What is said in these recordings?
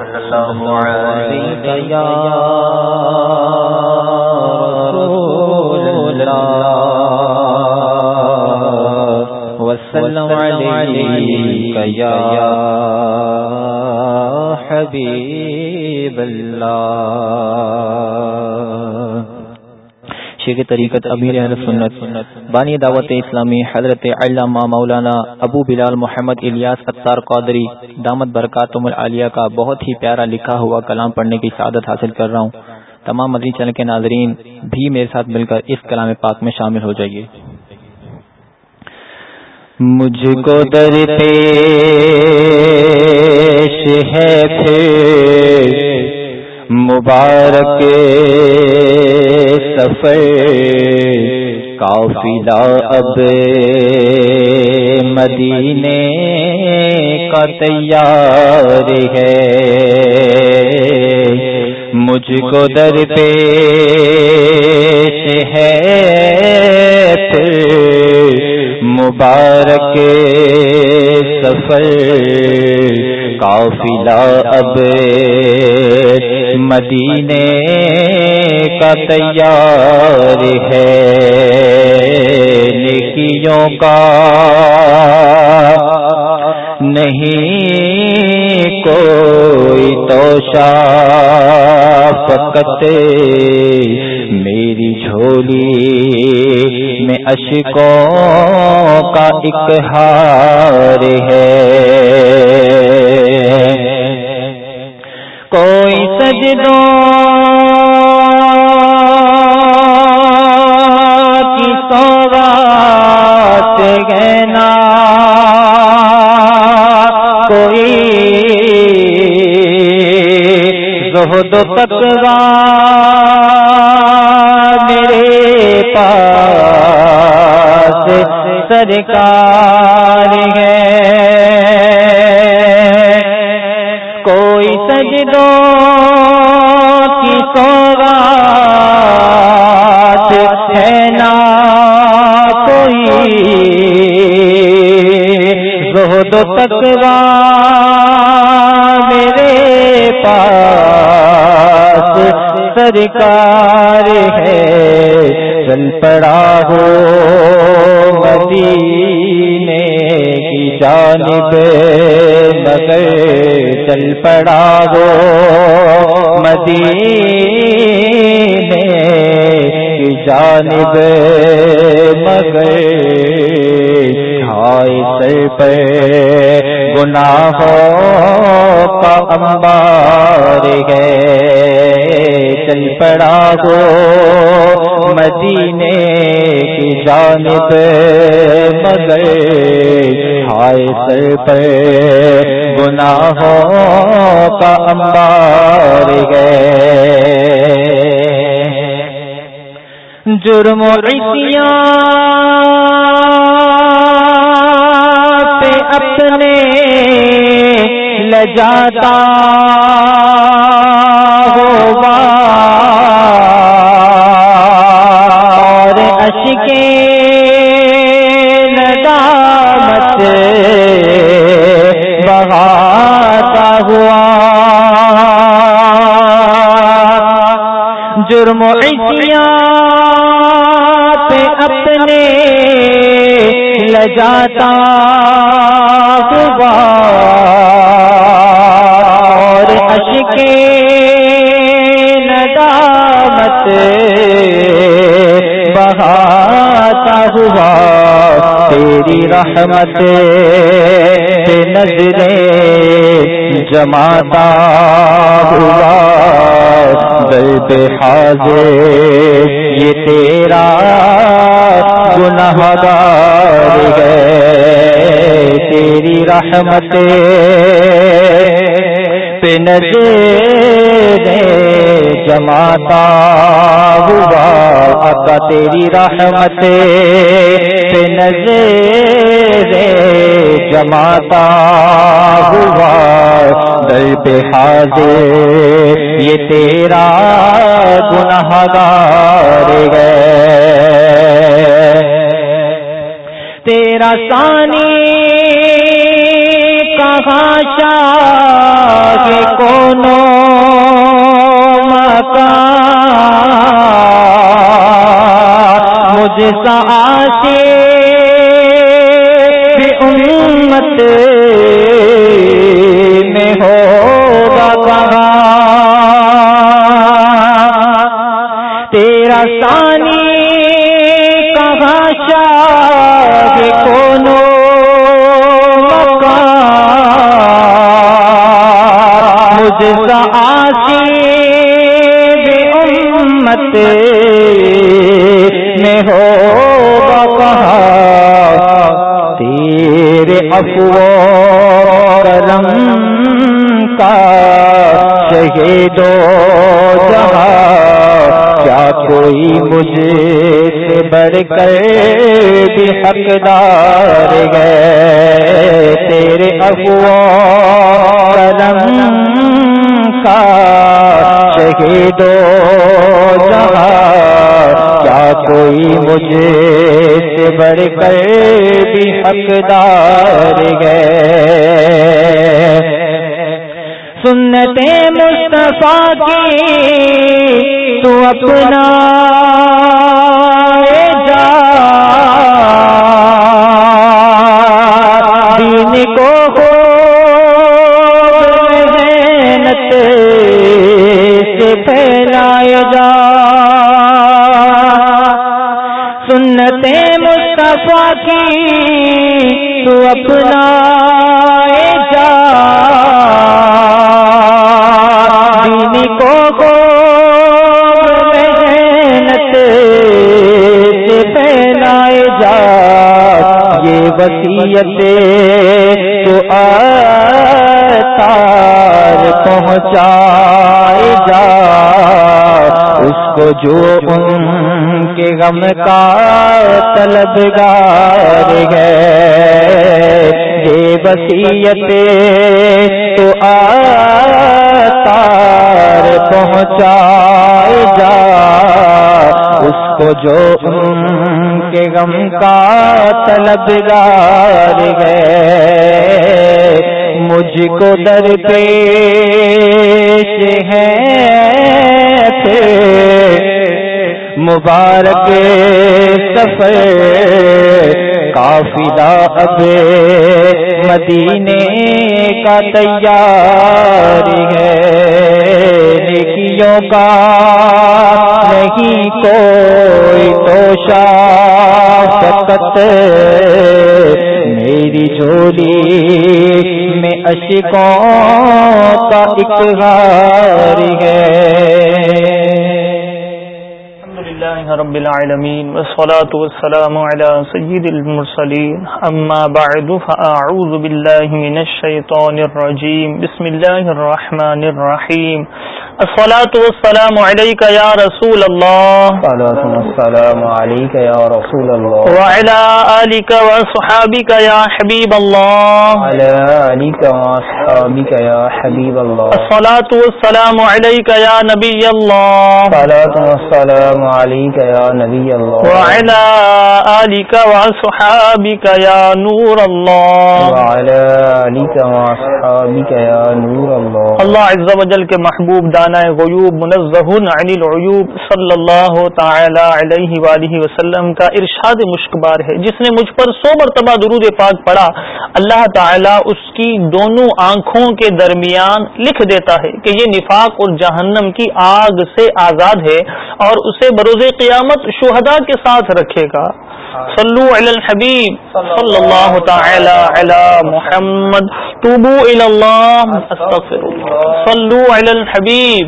صلی اللہ علیہ یا رسول اللہ وسلم علیک یا حبیب اللہ شیخ طریقت امیر اہل سنت، بانی دعوت اسلامی حضرت علامہ مولانا ابو بلال محمد الیاس اتار قادری، دامت برکاتم العالیہ کا بہت ہی پیارا لکھا ہوا کلام پڑھنے کی سعادت حاصل کر رہا ہوں۔ تمام مدنی چینل کے ناظرین، بھی میرے ساتھ مل کر اس کلام پاک میں شامل ہو جائیے۔ مجھ کو در پیش ہے پھر۔ مبارک سفر کافلا اب مدینے کا تیار ہے۔ مجھ کو در پیش ہے پھر مبارک سفر کافلا اب مدینے کا تیار ہے، نیکیوں کا نہیں کوئی توشا فقط میری جھولی میں اشکوں کا ایک ہار ہے۔ کوئی سجدوں کی سوگات گہنا کوئی زہد تکوا سرکار ہے۔ کوئی سجدوں کی سوگات ہے نا کوئی۔ زہد تکوا میرے پاس سرکار ہے۔ چل پڑا ہو مدینے کی جانب مگر چل پڑا ہو مدینے کی جانب مگر سر پہ گناہوں کا انبار گئے چل پڑا ہو مدینے کی جانب، مگر ہائے سر پہ گناہوں کا انبار گئے جرم عصیاں پہ اپنے لجاتا ہوگا۔ اور اشکے ندامت بہاتا ہوا۔ جرم عصیاں پہ اپنے لجاتا ندامت بہاتا ہوا تیری رحمت سے نظریں جماتا ہوا دل پہ حاضر، یہ تیرا گناہ گار گئے تیری رحمت پہ نظر جماتا ہوا آقا تیری رحمت پہ نظر جماتا ہوا دل پہ حاضر یہ تیرا گناہ گار گئے تیرا سانی کہاں شاہ آقا مجھ سا آشے امت میں ہوگا کہاں؟ تیرا سانی کا بھاشا امت میں ہوگا کہاں؟ تیرے افو کرم کا شہیدو جہاں۔ کیا کوئی مجھے سے بڑھ کر بھی حقدار گئے تیرے افو کرم کا شہیدو کوئی مجھے سے بڑھ کر بھی حقدار گئے سنتے مصطفیٰ کی تو اپنا جا یہ وسیعت تو تار پہنچائے جا۔ اس کو جو ان غم کا طلبگار ہے۔ یہ وسیعت تو آتار پہنچائے جا۔ اس کو جو ان کے غم کا طلبگار ہے۔ مجھ کو در پیش ہے۔ مبارک سفر کافلا اب مدینے کا تیار ہے۔ نیکیوں کا نہیں کوئی توشا فقط میری جھولی میں اشکوں کا اقرار ہے۔ رب العالمين، والصلاة والسلام على سيد المرسلين. أما بعد، فأعوذ بالله من الشيطان الرجيم. بسم الله الرحمن الرحيم. الصلاة والسلام عليك يا رسول الله. صلاة والسلام عليك يا رسول الله. وعلى آلك وصحابك يا حبيب الله. وعلى آلك وصحابك يا حبيب الله. الصلاة والسلام عليك يا نبي الله. صلاة والسلام عليك يا نبي الله. وعلى آلك وصحابك يا نور الله. وعلى آلك وصحابك يا نور الله. اللہ عز و جل کے محبوب دان غیوب منزہ عن العیوب صلی اللہ تعالی علیہ وآلہ وسلم کا ارشاد مشکبار ہے۔ جس نے مجھ پر سو مرتبہ درود پاک پڑھا، اللہ تعالی اس کی دونوں آنکھوں کے درمیان لکھ دیتا ہے کہ یہ نفاق اور جہنم کی آگ سے آزاد ہے اور اسے بروز قیامت شہداء کے ساتھ رکھے گا۔ صلو علی الحبیب صلی اللہ تعالی علی محمد، توبو الی اللہ استغفر صلو علی الحبیب۔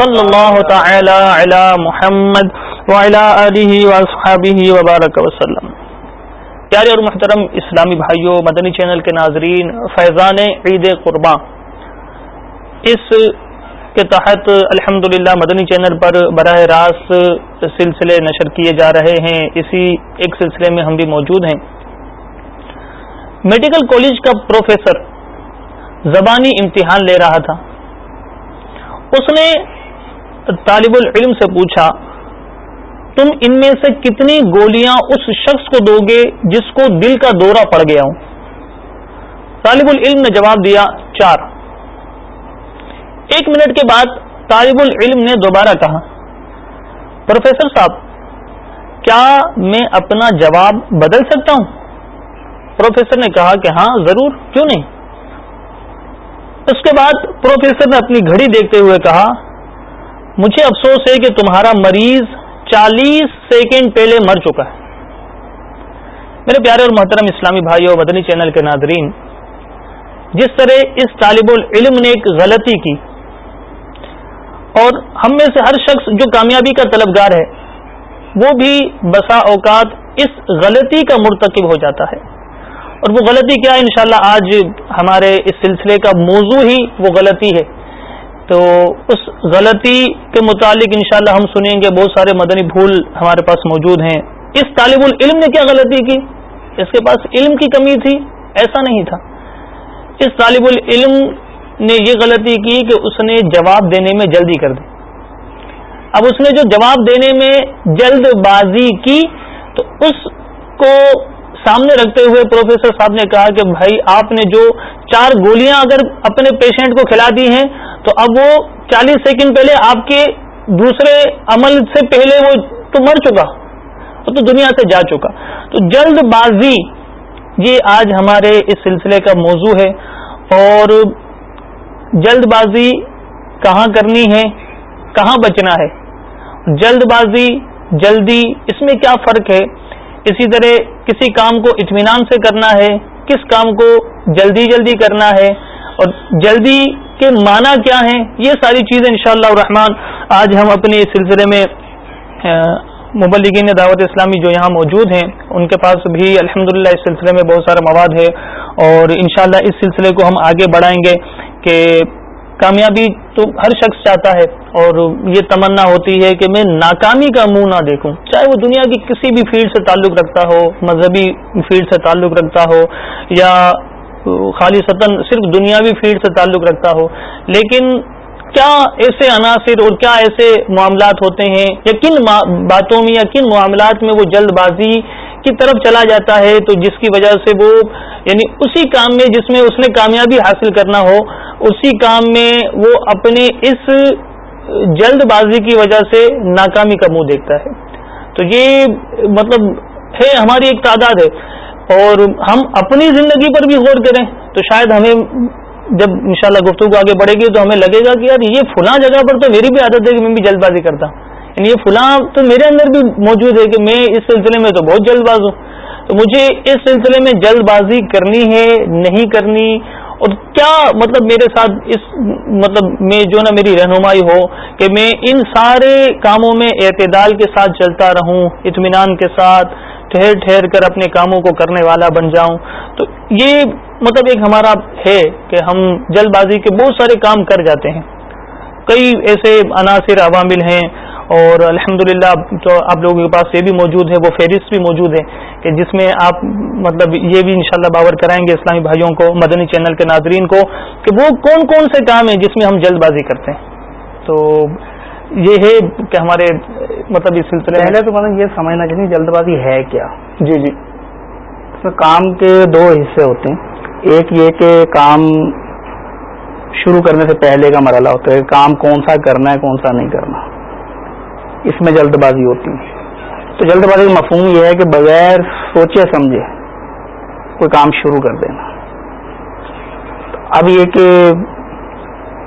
صلی اللہ تعالی علی محمد وعلی آلہ وبارک وسلم. پیارے اور محترم اسلامی بھائیوں مدنی چینل کے ناظرین، فیضان عید قربان اس کے تحت الحمد مدنی چینل پر براہ راست سلسلے نشر کیے جا رہے ہیں۔ اسی ایک سلسلے میں ہم بھی موجود ہیں۔ میڈیکل کالج کا پروفیسر زبانی امتحان لے رہا تھا۔ اس نے طالب العلم سے پوچھا، تم ان میں سے کتنی گولیاں اس شخص کو دو گے جس کو دل کا دورہ پڑ گیا ہوں طالب العلم نے جواب دیا، چار۔ ایک منٹ کے بعد طالب العلم نے دوبارہ کہا، پروفیسر صاحب، کیا میں اپنا جواب بدل سکتا ہوں؟ پروفیسر نے کہا کہ ہاں ضرور، کیوں نہیں؟ اس کے بعد پروفیسر نے اپنی گھڑی دیکھتے ہوئے کہا، مجھے افسوس ہے کہ تمہارا مریض چالیس سیکنڈ پہلے مر چکا ہے۔ میرے پیارے اور محترم اسلامی بھائی اور چینل کے ناظرین، جس طرح اس طالب العلم نے ایک غلطی کی، اور ہم میں سے ہر شخص جو کامیابی کا طلبگار ہے، وہ بھی بسا اوقات اس غلطی کا مرتکب ہو جاتا ہے۔ اور وہ غلطی کیا ہے؟ انشاءاللہ آج ہمارے اس سلسلے کا موضوع ہی وہ غلطی ہے۔ تو اس غلطی کے متعلق انشاءاللہ ہم سنیں گے، بہت سارے مدنی بھول ہمارے پاس موجود ہیں۔ اس طالب العلم نے کیا غلطی کی؟ اس کے پاس علم کی کمی تھی؟ ایسا نہیں تھا۔ اس طالب العلم نے یہ غلطی کی کہ اس نے جواب دینے میں جلدی کر دی۔ اب اس نے جو جواب دینے میں جلد بازی کی تو اس کو سامنے رکھتے ہوئے پروفیسر صاحب نے کہا کہ بھائی، آپ نے جو چار گولیاں اگر اپنے پیشنٹ کو کھلا دی ہیں، تو اب وہ چالیس سیکنڈ پہلے آپ کے دوسرے عمل سے پہلے وہ تو مر چکا، وہ تو دنیا سے جا چکا۔ تو جلد بازی، یہ آج ہمارے اس سلسلے کا موضوع ہے۔ اور جلد بازی کہاں کرنی ہے، کہاں بچنا ہے؟ جلد بازی، جلدی، اس میں کیا فرق ہے؟ اسی طرح کسی کام کو اطمینان سے کرنا ہے، کس کام کو جلدی جلدی کرنا ہے، اور جلدی کے معنی کیا ہیں، یہ ساری چیزیں انشاءاللہ شاء آج ہم اپنے اس سلسلے میں مبلگین دعوت اسلامی جو یہاں موجود ہیں، ان کے پاس بھی الحمدللہ اس سلسلے میں بہت سارا مواد ہے اور انشاءاللہ اس سلسلے کو ہم آگے بڑھائیں گے کہ کامیابی تو ہر شخص چاہتا ہے اور یہ تمنا ہوتی ہے کہ میں ناکامی کا منہ نہ دیکھوں۔ چاہے وہ دنیا کی کسی بھی فیلڈ سے تعلق رکھتا ہو، مذہبی فیلڈ سے تعلق رکھتا ہو، یا خالی سطن صرف دنیاوی فیلڈ سے تعلق رکھتا ہو۔ لیکن کیا ایسے عناصر اور کیا ایسے معاملات ہوتے ہیں؟ یا کن باتوں میں یا کن معاملات میں وہ جلد بازی کی طرف چلا جاتا ہے، تو جس کی وجہ سے وہ یعنی اسی کام میں جس میں اس نے کامیابی حاصل کرنا ہو، اسی کام میں وہ اپنے اس جلد بازی کی وجہ سے ناکامی کا منہ دیکھتا ہے۔ تو یہ مطلب ہے، ہماری ایک تعداد ہے۔ اور ہم اپنی زندگی پر بھی غور کریں تو شاید ہمیں جب انشاءاللہ گفتگو آگے بڑھے گی تو ہمیں لگے گا کہ یار یہ فلاں جگہ پر تو میری بھی عادت ہے کہ میں بھی جلد بازی کرتا ہوں۔ یعنی یہ فلاں تو میرے اندر بھی موجود ہے کہ میں اس سلسلے میں تو بہت جلد باز ہوں۔ تو مجھے اس سلسلے میں جلد بازی کرنی ہے، نہیں کرنی؟ اور کیا مطلب میرے ساتھ اس مطلب میں جو نا میری رہنمائی ہو کہ میں ان سارے کاموں میں اعتدال کے ساتھ چلتا رہوں، اطمینان کے ساتھ ٹھہر ٹھہر کر اپنے کاموں کو کرنے والا بن جاؤں۔ تو یہ مطلب ایک ہمارا ہے کہ ہم جلد بازی کے بہت سارے کام کر جاتے ہیں۔ کئی ایسے عناصر عوامل ہیں اور الحمد للہ تو آپ لوگوں کے پاس یہ بھی موجود ہے وہ فہرست بھی موجود ہے کہ جس میں آپ مطلب یہ بھی انشاءاللہ باور کرائیں گے اسلامی بھائیوں کو مدنی چینل کے ناظرین کو کہ وہ کون کون سے کام ہیں جس میں ہم جلد بازی کرتے ہیں۔ تو یہ ہے کہ ہمارے مطلب اس سلسلے پہلے تو مطلب یہ سمجھنا چاہیے جلد بازی ہے کیا؟ جی جی۔ کام کے دو حصے ہوتے ہیں۔ ایک یہ کہ کام شروع کرنے سے پہلے کا مرحلہ ہوتا ہے کام کون سا کرنا ہے کون سا نہیں کرنا۔ اس میں جلد بازی ہوتی ہے۔ تو جلد بازی کا مفہوم یہ ہے کہ بغیر سوچے سمجھے کوئی کام شروع کر دینا۔ اب یہ کہ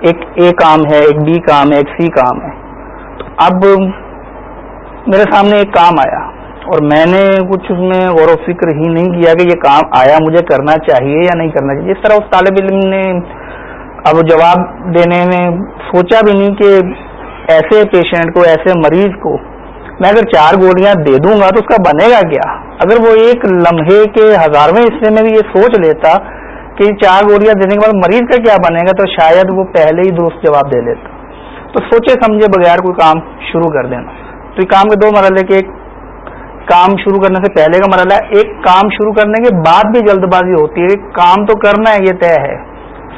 ایک اے کام ہے، ایک بی کام ہے، ایک سی کام ہے۔ تو اب میرے سامنے ایک کام آیا اور میں نے کچھ اس میں غور و فکر ہی نہیں کیا کہ یہ کام آیا مجھے کرنا چاہیے یا نہیں کرنا چاہیے۔ اس طرح اس طالب علم نے اب جواب دینے میں سوچا بھی نہیں کہ ایسے پیشنٹ کو، ایسے مریض کو میں اگر چار گولیاں دے دوں گا تو اس کا بنے گا کیا؟ اگر وہ ایک لمحے کے ہزارویں حصے میں بھی یہ سوچ لیتا کہ چار گولیاں دینے کے بعد مریض کا کیا بنے گا تو شاید وہ پہلے ہی درست جواب دے لیتا۔ تو سوچے سمجھے بغیر کوئی کام شروع کر دینا۔ تو یہ کام کے دو مرحلے کے، ایک کام شروع کرنے سے پہلے کا مرحلہ ہے ایک کام شروع کرنے کے بعد بھی جلد بازی ہوتی ہے۔ کام تو کرنا ہے، یہ طے ہے۔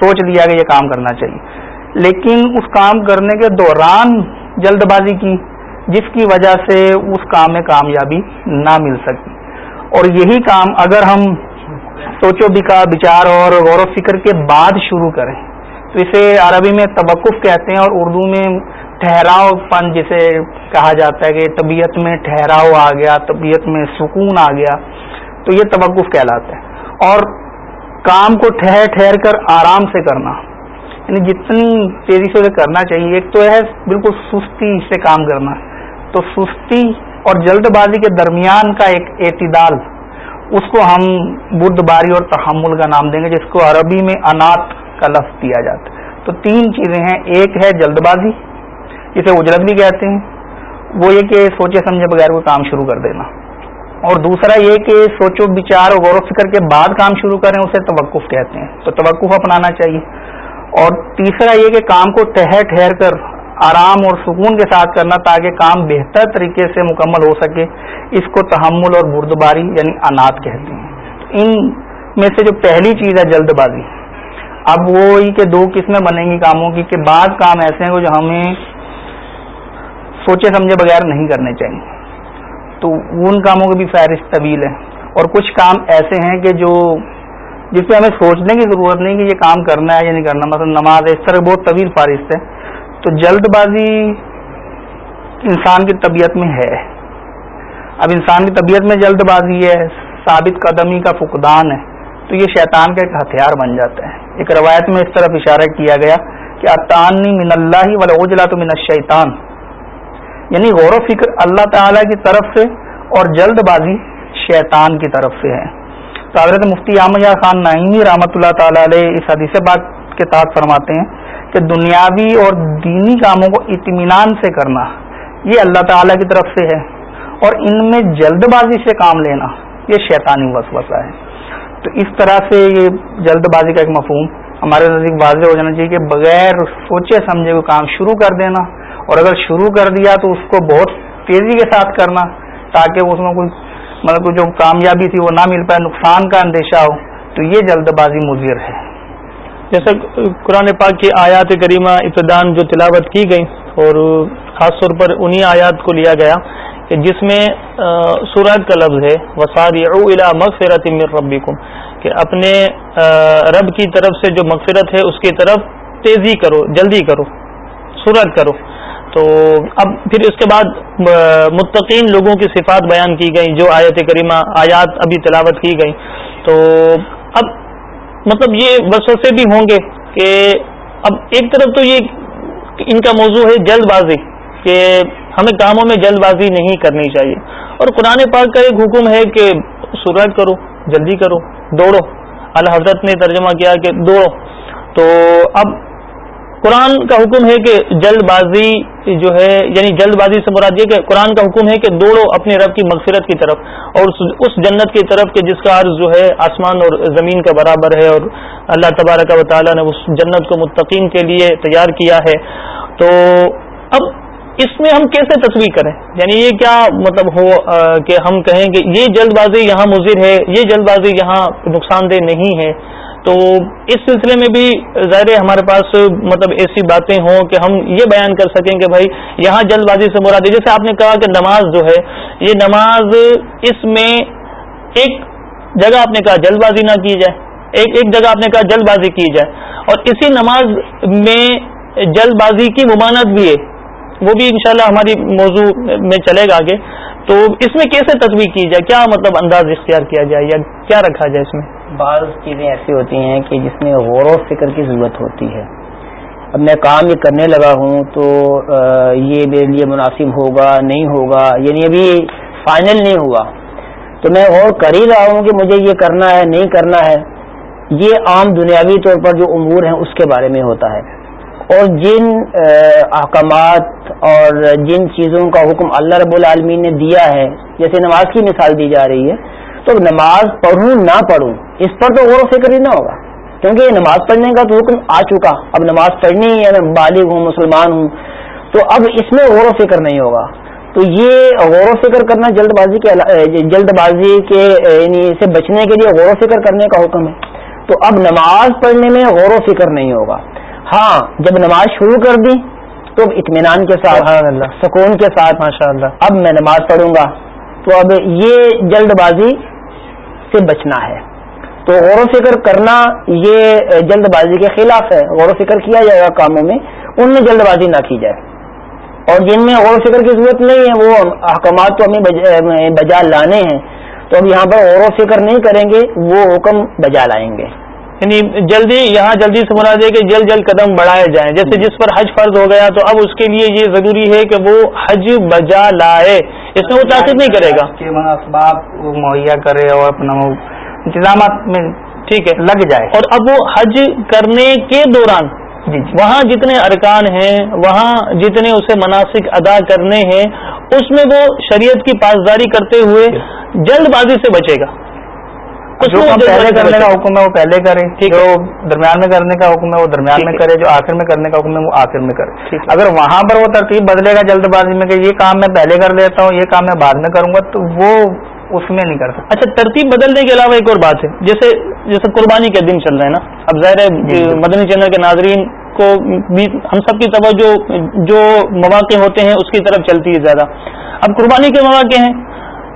سوچ لیا کہ یہ کام کرنا چاہیے۔ لیکن اس کام کرنے کے دوران جلد بازی کی، جس کی وجہ سے اس کام میں کامیابی نہ مل سکی۔ اور یہی کام اگر ہم سوچو، بکا، بچار اور غور و فکر کے بعد شروع کریں، تو اسے عربی میں توقف کہتے ہیں اور اردو میں ٹھہراؤ پن جسے کہا جاتا ہے کہ طبیعت میں ٹھہراؤ آ گیا، طبیعت میں سکون آ گیا، تو یہ توقف کہلاتا ہے۔ اور کام کو ٹھہر ٹھہر کر آرام سے کرنا۔ یعنی جتنی تیزی سے اسے کرنا چاہیے، ایک تو ہے بالکل سستی سے کام کرنا۔ تو سستی اور جلد بازی کے درمیان کا ایک اعتدال، اس کو ہم بدھ باری اور تحمل کا نام دیں گے، جس کو عربی میں انات کا لفظ دیا جاتا ہے۔ تو تین چیزیں ہیں۔ ایک ہے جلد بازی، جسے اجرت بھی کہتے ہیں۔ وہ یہ کہ سوچے سمجھے بغیر کوئی کام شروع کر دینا۔ اور دوسرا یہ کہ سوچو، بچار اور غور و فکر کے بعد کام شروع کریں، اسے توقف کہتے ہیں۔ تو توقف اپنانا چاہیے۔ اور تیسرا یہ کہ کام کو ٹھہر ٹھہر کر آرام اور سکون کے ساتھ کرنا تاکہ کام بہتر طریقے سے مکمل ہو سکے، اس کو تحمل اور بردباری یعنی انات کہتے ہیں۔ ان میں سے جو پہلی چیز ہے جلد بازی۔ اب وہی کہ دو قسمیں بنیں گی کاموں کی کہ بعض کام ایسے ہیں جو ہمیں سوچے سمجھے بغیر نہیں کرنے چاہیے۔ تو ان کاموں کی بھی فہرست طویل ہے۔ اور کچھ کام ایسے ہیں کہ جو جس پہ ہمیں سوچنے کی ضرورت نہیں کہ یہ کام کرنا ہے یا نہیں کرنا، مثلا نماز اس طرح بہت طویل فہرست ہے، تو جلد بازی انسان کی طبیعت میں ہے۔ اب انسان کی طبیعت میں جلد بازی ہے، ثابت قدمی کا فقدان ہے، تو یہ شیطان کا ایک ہتھیار بن جاتا ہے۔ ایک روایت میں اس طرف اشارہ کیا گیا کہ اطانی من اللہ والا اوجلا تو من الشیطان۔ یعنی غور و فکر اللہ تعالی کی طرف سے اور جلد بازی شیطان کی طرف سے ہے۔ تو حضرت مفتی احمد خان نعیمی رحمۃ اللہ تعالی علیہ اس حدیث بات کے تحت فرماتے ہیں کہ دنیاوی اور دینی کاموں کو اطمینان سے کرنا یہ اللہ تعالی کی طرف سے ہے اور ان میں جلد بازی سے کام لینا یہ شیطانی وسوسہ ہے۔ تو اس طرح سے یہ جلد بازی کا ایک مفہوم ہمارے نزدیک واضح ہو جانا چاہیے کہ بغیر سوچے سمجھے کوئی کام شروع کر دینا اور اگر شروع کر دیا تو اس کو بہت تیزی کے ساتھ کرنا تاکہ اس میں کوئی مطلب جو کامیابی تھی وہ نہ مل پائے، نقصان کا اندیشہ ہو، تو یہ جلد بازی مضر ہے۔ جیسے قرآن پاک کی آیات کریمہ ابتدان جو تلاوت کی گئی اور خاص طور پر انہی آیات کو لیا گیا کہ جس میں سورج کا لفظ ہے وساری مغفرت من ربکم کہ اپنے رب کی طرف سے جو مغفرت ہے، اس کی طرف تیزی کرو، جلدی کرو سورج کرو۔ تو اب پھر اس کے بعد متقین لوگوں کی صفات بیان کی گئی جو آیت کریمہ، آیات ابھی تلاوت کی گئی تو اب مطلب یہ وسوسے بھی ہوں گے کہ اب ایک طرف تو یہ ان کا موضوع ہے جلد بازی، کہ ہمیں کاموں میں جلد بازی نہیں کرنی چاہیے۔ اور قرآن پاک کا ایک حکم ہے کہ سورج کرو، جلدی کرو، دوڑو۔ اللہ حضرت نے ترجمہ کیا کہ دوڑو۔ تو اب قرآن کا حکم ہے کہ جلد بازی جو ہے یعنی جلد بازی سے مراد یہ کہ قرآن کا حکم ہے کہ دوڑو اپنے رب کی مغفرت کی طرف اور اس جنت کی طرف کہ جس کا عرض جو ہے آسمان اور زمین کا برابر ہے اور اللہ تبارک و تعالیٰ نے اس جنت کو متقین کے لیے تیار کیا ہے۔ تو اب اس میں ہم کیسے تصویر کریں؟ یعنی یہ کیا مطلب ہو کہ ہم کہیں کہ یہ جلد بازی یہاں مضر ہے، یہ جلد بازی یہاں نقصان دہ نہیں ہے۔ تو اس سلسلے میں بھی ظاہر ہمارے پاس مطلب ایسی باتیں ہوں کہ ہم یہ بیان کر سکیں کہ بھائی یہاں جلد بازی سے مراد جیسے آپ نے کہا کہ نماز جو ہے، یہ نماز اس میں ایک جگہ آپ نے کہا جلد بازی نہ کی جائے، ایک ایک جگہ آپ نے کہا جلد بازی کی جائے۔ اور اسی نماز میں جلد بازی کی ممانت بھی ہے۔ وہ بھی انشاءاللہ ہماری موضوع میں چلے گا آگے۔ تو اس میں کیسے تصویر کی جائے؟ کیا مطلب انداز اختیار کیا جائے یا کیا رکھا جائے اس میں؟ بعض چیزیں ایسی ہوتی ہیں کہ جس میں غور و فکر کی ضرورت ہوتی ہے۔ اب میں کام یہ کرنے لگا ہوں تو یہ میرے لیے مناسب ہوگا، نہیں ہوگا یعنی ابھی فائنل نہیں ہوا۔ تو میں غور کر ہی رہا ہوں کہ مجھے یہ کرنا ہے، نہیں کرنا ہے۔ یہ عام دنیاوی طور پر جو امور ہیں، اس کے بارے میں ہوتا ہے۔ اور جن احکامات اور جن چیزوں کا حکم اللہ رب العالمین نے دیا ہے، جیسے نماز کی مثال دی جا رہی ہے تو نماز پڑھوں نہ پڑھوں اس پر تو غور و فکر ہی نہ ہوگا۔ کیونکہ یہ نماز پڑھنے کا تو حکم آ چکا۔ اب نماز پڑھنی ہے میں بالغ ہوں مسلمان ہوں تو اب اس میں غور و فکر نہیں ہوگا۔ تو یہ غور و فکر کرنا جلد بازی کے جلد بازی کے یعنی سے بچنے کے لیے غور و فکر کرنے کا حکم ہے۔ تو اب نماز پڑھنے میں غور و فکر نہیں ہوگا۔ ہاں جب نماز شروع کر دی تو اطمینان کے ساتھ سکون کے ساتھ ماشاء اللہ اب میں نماز پڑھوں گا۔ تو اب یہ جلد بازی سے بچنا ہے۔ تو غور و فکر کرنا یہ جلد بازی کے خلاف ہے۔ غور و فکر کیا جائے گا کاموں میں، ان میں جلد بازی نہ کی جائے۔ اور جن میں غور و فکر کی ضرورت نہیں ہے، وہ احکامات تو ہمیں بجا لانے ہیں۔ تو اب یہاں پر غور و فکر نہیں کریں گے، وہ حکم بجا لائیں گے۔ یعنی جلدی یہاں جلدی سے مراد ہے کہ جلد جلد قدم بڑھائے جائیں۔ جیسے جس پر حج فرض ہو گیا تو اب اس کے لیے یہ ضروری ہے کہ وہ حج بجا لائے۔ اس میں وہ تاثر نہیں کرے گا۔ اسباب مہیا کرے اور اپنا انتظامات میں ٹھیک ہے۔ لگ جائے۔ اور اب وہ حج کرنے کے دوران جی جی۔ وہاں جتنے ارکان ہیں وہاں جتنے اسے مناسب ادا کرنے ہیں اس میں وہ شریعت کی پاسداری کرتے ہوئے جلد بازی سے بچے گا۔ جو کام پہلے کرنے کا حکم ہے وہ پہلے کرے جو درمیان میں کرنے کا حکم ہے وہ درمیان میں کرے۔ جو آخر میں کرنے کا حکم ہے وہ آخر میں کرے۔ اگر وہاں پر وہ ترتیب بدلے گا جلد بازی میں کہ یہ کام میں پہلے کر لیتا ہوں یہ کام میں بعد میں کروں گا تو وہ اس میں نہیں کر سکتا۔ اچھا ترتیب بدلنے کے علاوہ ایک اور بات ہے۔ جیسے جیسے قربانی کے دن چل رہے ہیں نا۔ اب ظاہر ہے مدنی چینل کے ناظرین کو بھی ہم سب کی توجہ جو مواقع ہوتے ہیں اس کی طرف چلتی ہے زیادہ۔ اب قربانی کے مواقع ہیں۔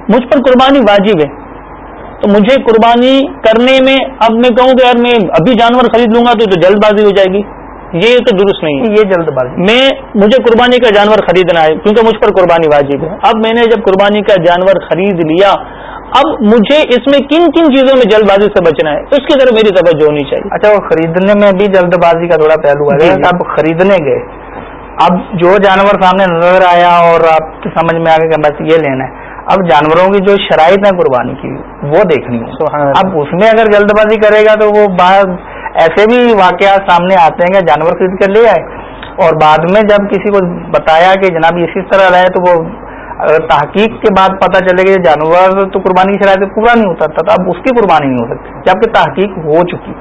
مجھ پر قربانی واجب ہے۔ تو مجھے قربانی کرنے میں اب میں کہوں کہ یار میں ابھی جانور خرید لوں گا تو جلد بازی ہو جائے گی۔ یہ تو درست نہیں ہے۔ یہ جلد بازی۔ میں مجھے قربانی کا جانور خریدنا ہے کیونکہ مجھ پر قربانی واجب ہے۔ اب میں نے جب قربانی کا جانور خرید لیا اب مجھے اس میں کن کن چیزوں میں جلد بازی سے بچنا ہے؟ اس کی طرف میری توجہ ہونی چاہیے۔ اچھا وہ خریدنے میں بھی جلد بازی کا تھوڑا پہلو ہے۔ جی، جی۔ اب خریدنے گئے۔ اب جو جانور سامنے نظر آیا اور آپ سمجھ میں آ گیا کہ بس یہ لینا ہے۔ اب جانوروں کی جو شرائط ہے قربانی کی وہ دیکھنی ہے۔ اب اس میں اگر جلد بازی کرے گا تو وہ بعض ایسے بھی واقعات سامنے آتے ہیں کہ جانور خرید کر لے آئے۔ اور بعد میں جب کسی کو بتایا کہ جناب اسی طرح رہے تو وہ تحقیق کے بعد پتہ چلے گا جانور تو قربانی کی شرائط پورا نہیں ہوتا تھا تو اب اس کی قربانی نہیں ہو سکتی جبکہ تحقیق ہو چکی۔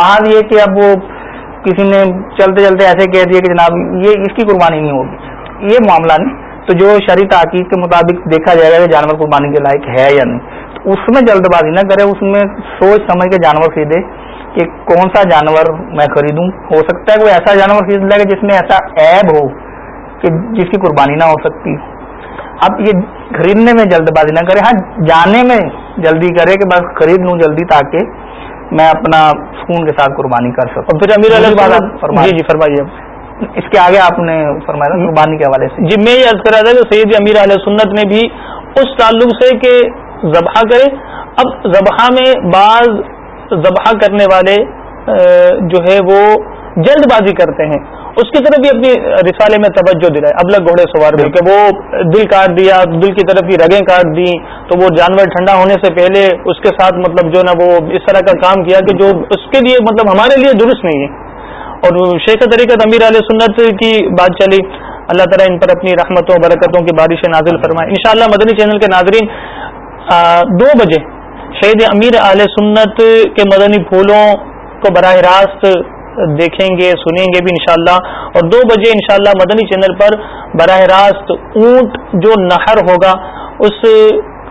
محض یہ کہ اب وہ کسی نے چلتے چلتے ایسے کہہ دیا کہ جناب یہ اس کی قربانی نہیں ہوگی۔ یہ معاملہ نہیں۔ تو جو شرح تحقیق کے مطابق دیکھا جائے گا کہ جانور قربانی کے لائق ہے یا نہیں تو اس میں جلد بازی نہ کرے اس میں سوچ سمجھ کے جانور خریدے کہ کون سا جانور میں خریدوں۔ ہو سکتا ہے کوئی ایسا جانور خرید لے گا جس میں ایسا عیب ہو کہ جس کی قربانی نہ ہو سکتی۔ اب یہ خریدنے میں جلد بازی نہ کرے ہاں جانے میں جلدی کرے کہ بس خرید لوں جلدی تاکہ میں اپنا سکون کے ساتھ قربانی کر سکوں۔ امیر جی جی فرمائیے۔ اس کے آگے آپ نے فرمایا قربانی کے حوالے سے۔ جی میں یہ عرض کرا تھا کہ سید امیر علیہ سنت میں بھی اس تعلق سے کہ ذبح کرے۔ اب ذبح میں بعض ذبح کرنے والے جو ہے وہ جلد بازی کرتے ہیں۔ اس کی طرف بھی اپنی رسالے میں توجہ دلائے اب لگ گھوڑے سوار بھی کہ وہ دل کاٹ دیا دل کی طرف کی رگیں کاٹ دی تو وہ جانور ٹھنڈا ہونے سے پہلے اس کے ساتھ مطلب جو نا وہ اس طرح کا کام کیا کہ جو اس کے لیے مطلب ہمارے لیے درست نہیں ہے۔ اور شیخ طریقت امیر علیہ سنت کی بات چلی، اللہ تعالیٰ ان پر اپنی رحمتوں برکتوں کی بارش نازل فرمائے۔ انشاءاللہ مدنی چینل کے ناظرین دو بجے شہید امیر علیہ سنت کے مدنی پھولوں کو براہ راست دیکھیں گے، سنیں گے بھی انشاءاللہ۔ اور دو بجے انشاءاللہ مدنی چینل پر براہ راست اونٹ جو نہر ہوگا، اس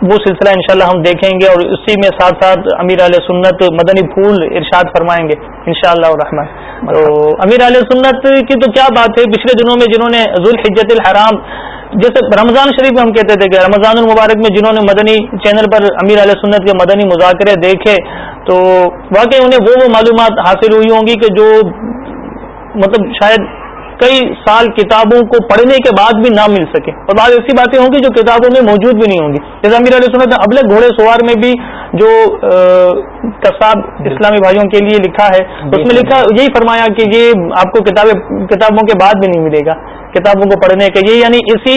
وہ سلسلہ انشاءاللہ ہم دیکھیں گے اور اسی میں ساتھ ساتھ امیر علیہ سنت مدنی پھول ارشاد فرمائیں گے انشاءاللہ شاء اللہ تو امیر علیہ سنت کی تو کیا بات ہے؟ پچھلے دنوں میں جنہوں نے ذوالحجت الحرام، جیسے رمضان شریف میں ہم کہتے تھے کہ رمضان المبارک میں جنہوں نے مدنی چینل پر امیر علیہ سنت کے مدنی مذاکرے دیکھے، تو واقعی انہیں وہ وہ معلومات حاصل ہوئی ہوں گی کہ جو مطلب شاید کئی سال کتابوں کو پڑھنے کے بعد بھی نہ مل سکے۔ اور بعض ایسی باتیں ہوں گی جو کتابوں میں موجود بھی نہیں ہوں گی۔ جیسے امیر علیہ سنت ابل گھوڑے سوار میں بھی جو کساب اسلامی بھائیوں کے لیے لکھا ہے اس میں لکھا یہی فرمایا کہ یہ آپ کو کتابیں کتابوں کے بعد بھی نہیں ملے گا کتابوں کو پڑھنے کے یہ یعنی اسی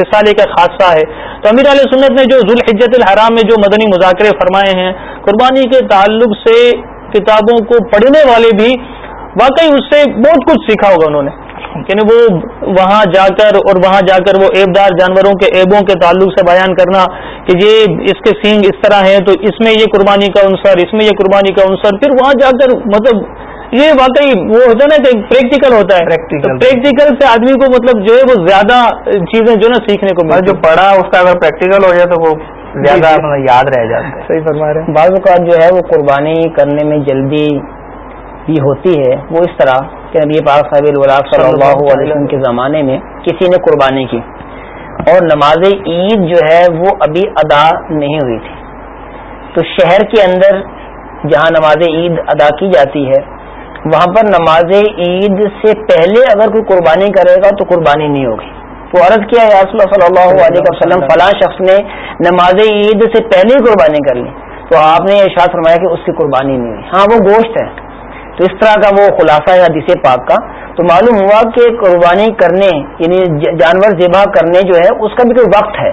رسالے کا خاصہ ہے۔ تو امیر علیہ سنت نے جو ذوالحجت الحرام میں جو مدنی مذاکرے فرمائے ہیں قربانی کے تعلق سے کتابوں کو پڑھنے والے بھی واقعی اس سے بہت کچھ سیکھا ہوگا انہوں نے یعنی وہ وہاں جا کر اور وہاں جا کر وہ ایبدار جانوروں کے ایبوں کے تعلق سے بیان کرنا کہ یہ اس کے سینگ اس طرح ہیں تو اس میں یہ قربانی کا عنصر اس میں یہ قربانی کا عنصر پھر وہاں جا کر مطلب یہ واقعی وہ ہوتا ہے نا کہ پریکٹیکل ہوتا ہے۔ پریکٹیکل سے آدمی کو مطلب جو ہے وہ زیادہ چیزیں جو نا سیکھنے کو جو پڑھا اس کا اگر پریکٹیکل ہو جائے تو وہ زیادہ جی، جی۔ یاد رہ جاتا ہے۔ صحیح فرما رہے ہیں۔ بعض اوقات جو ہے وہ قربانی کرنے میں جلدی بھی ہوتی ہے وہ اس طرح کہ نبی پاک صاحب الولاق صلی اللہ علیہ وسلم کے زمانے میں کسی نے قربانی کی۔ اور نماز عید جو ہے وہ ابھی ادا نہیں ہوئی تھی۔ تو شہر کے اندر جہاں نماز عید ادا کی جاتی ہے وہاں پر نماز عید سے پہلے اگر کوئی قربانی کرے گا تو قربانی نہیں ہوگی۔ تو عرض کیا ہے صلی اللہ علیہ وسلم فلاں شخص نے نماز عید سے پہلے قربانی کر لی۔ تو آپ نے ارشاد فرمایا کہ اس کی قربانی نہیں ہوئی۔ ہاں وہ گوشت ہے۔ تو اس طرح کا وہ خلاصہ ہے حدیث پاک کا، تو معلوم ہوا کہ قربانی کرنے یعنی جانور ذبح کرنے جو ہے، اس کا بھی کوئی وقت ہے۔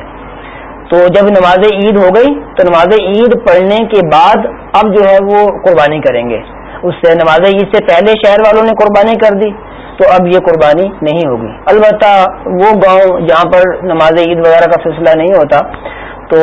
تو جب نماز عید ہو گئی، تو نماز عید پڑھنے کے بعد اب جو ہے وہ قربانی کریں گے۔ اس سے نماز عید سے پہلے شہر والوں نے قربانی کر دی، تو اب یہ قربانی نہیں ہوگی۔ البتہ وہ گاؤں جہاں پر نماز عید وغیرہ کا سلسلہ نہیں ہوتا، تو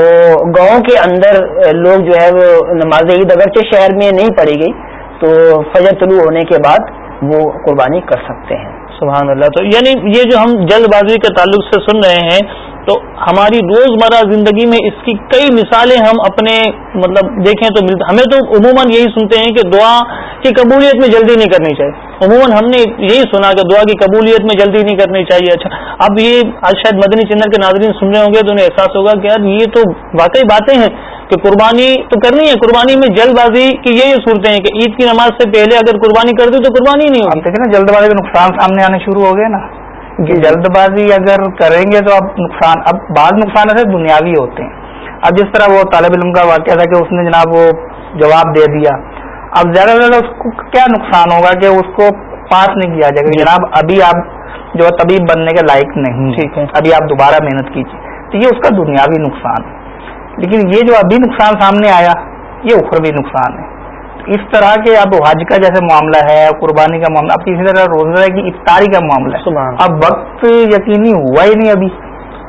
گاؤں کے اندر لوگ جو ہے وہ نماز عید اگرچہ شہر میں نہیں پڑی گئی تو فجر طلوع ہونے کے بعد وہ قربانی کر سکتے ہیں۔ سبحان اللہ۔ تو یعنی یہ جو ہم جلد بازی کے تعلق سے سن رہے ہیں، تو ہماری روزمرہ زندگی میں اس کی کئی مثالیں ہم اپنے مطلب دیکھیں تو ملتے ہمیں تو عموماً یہی سنتے ہیں کہ دعا کی قبولیت میں جلدی نہیں کرنی چاہیے۔ عموماً ہم نے یہی سنا کہ دعا کی قبولیت میں جلدی نہیں کرنی چاہیے۔ اچھا اب یہ آج شاید مدنی چندر کے ناظرین سن رہے ہوں گے تو انہیں احساس ہوگا کہ یار یہ تو واقعی باتیں ہیں۔ کہ قربانی تو کرنی ہے قربانی میں جلد بازی کی یہی صورتیں ہیں کہ عید کی نماز سے پہلے اگر قربانی کر دی تو قربانی نہیں ہوگی۔ دیکھیں نا جلد بازی کے نقصان سامنے آنے شروع ہو گئے نا۔ کہ جلد بازی اگر کریں گے تو اب نقصان اب بعض نقصان ایسے دنیاوی ہوتے ہیں۔ اب جس طرح وہ طالب علم کا واقعہ تھا کہ اس نے جناب وہ جواب دے دیا۔ اب زیادہ سے زیادہ اس کو کیا نقصان ہوگا کہ اس کو پاس نہیں کیا جائے گا؟ جی۔ جناب ابھی آپ جو طبیب بننے کے لائق نہیں ٹھیک ہے۔ ابھی آپ دوبارہ محنت کیجیے۔ تو یہ اس کا دنیاوی نقصان ہے۔ لیکن یہ جو ابھی نقصان سامنے آیا یہ اخروی نقصان ہے۔ اس طرح کے اب حج کا جیسے معاملہ ہے قربانی کا معاملہ اب کسی طرح روزہ کی افطاری کا معاملہ ہے۔ اب وقت یقینی ہوا ہی نہیں ابھی۔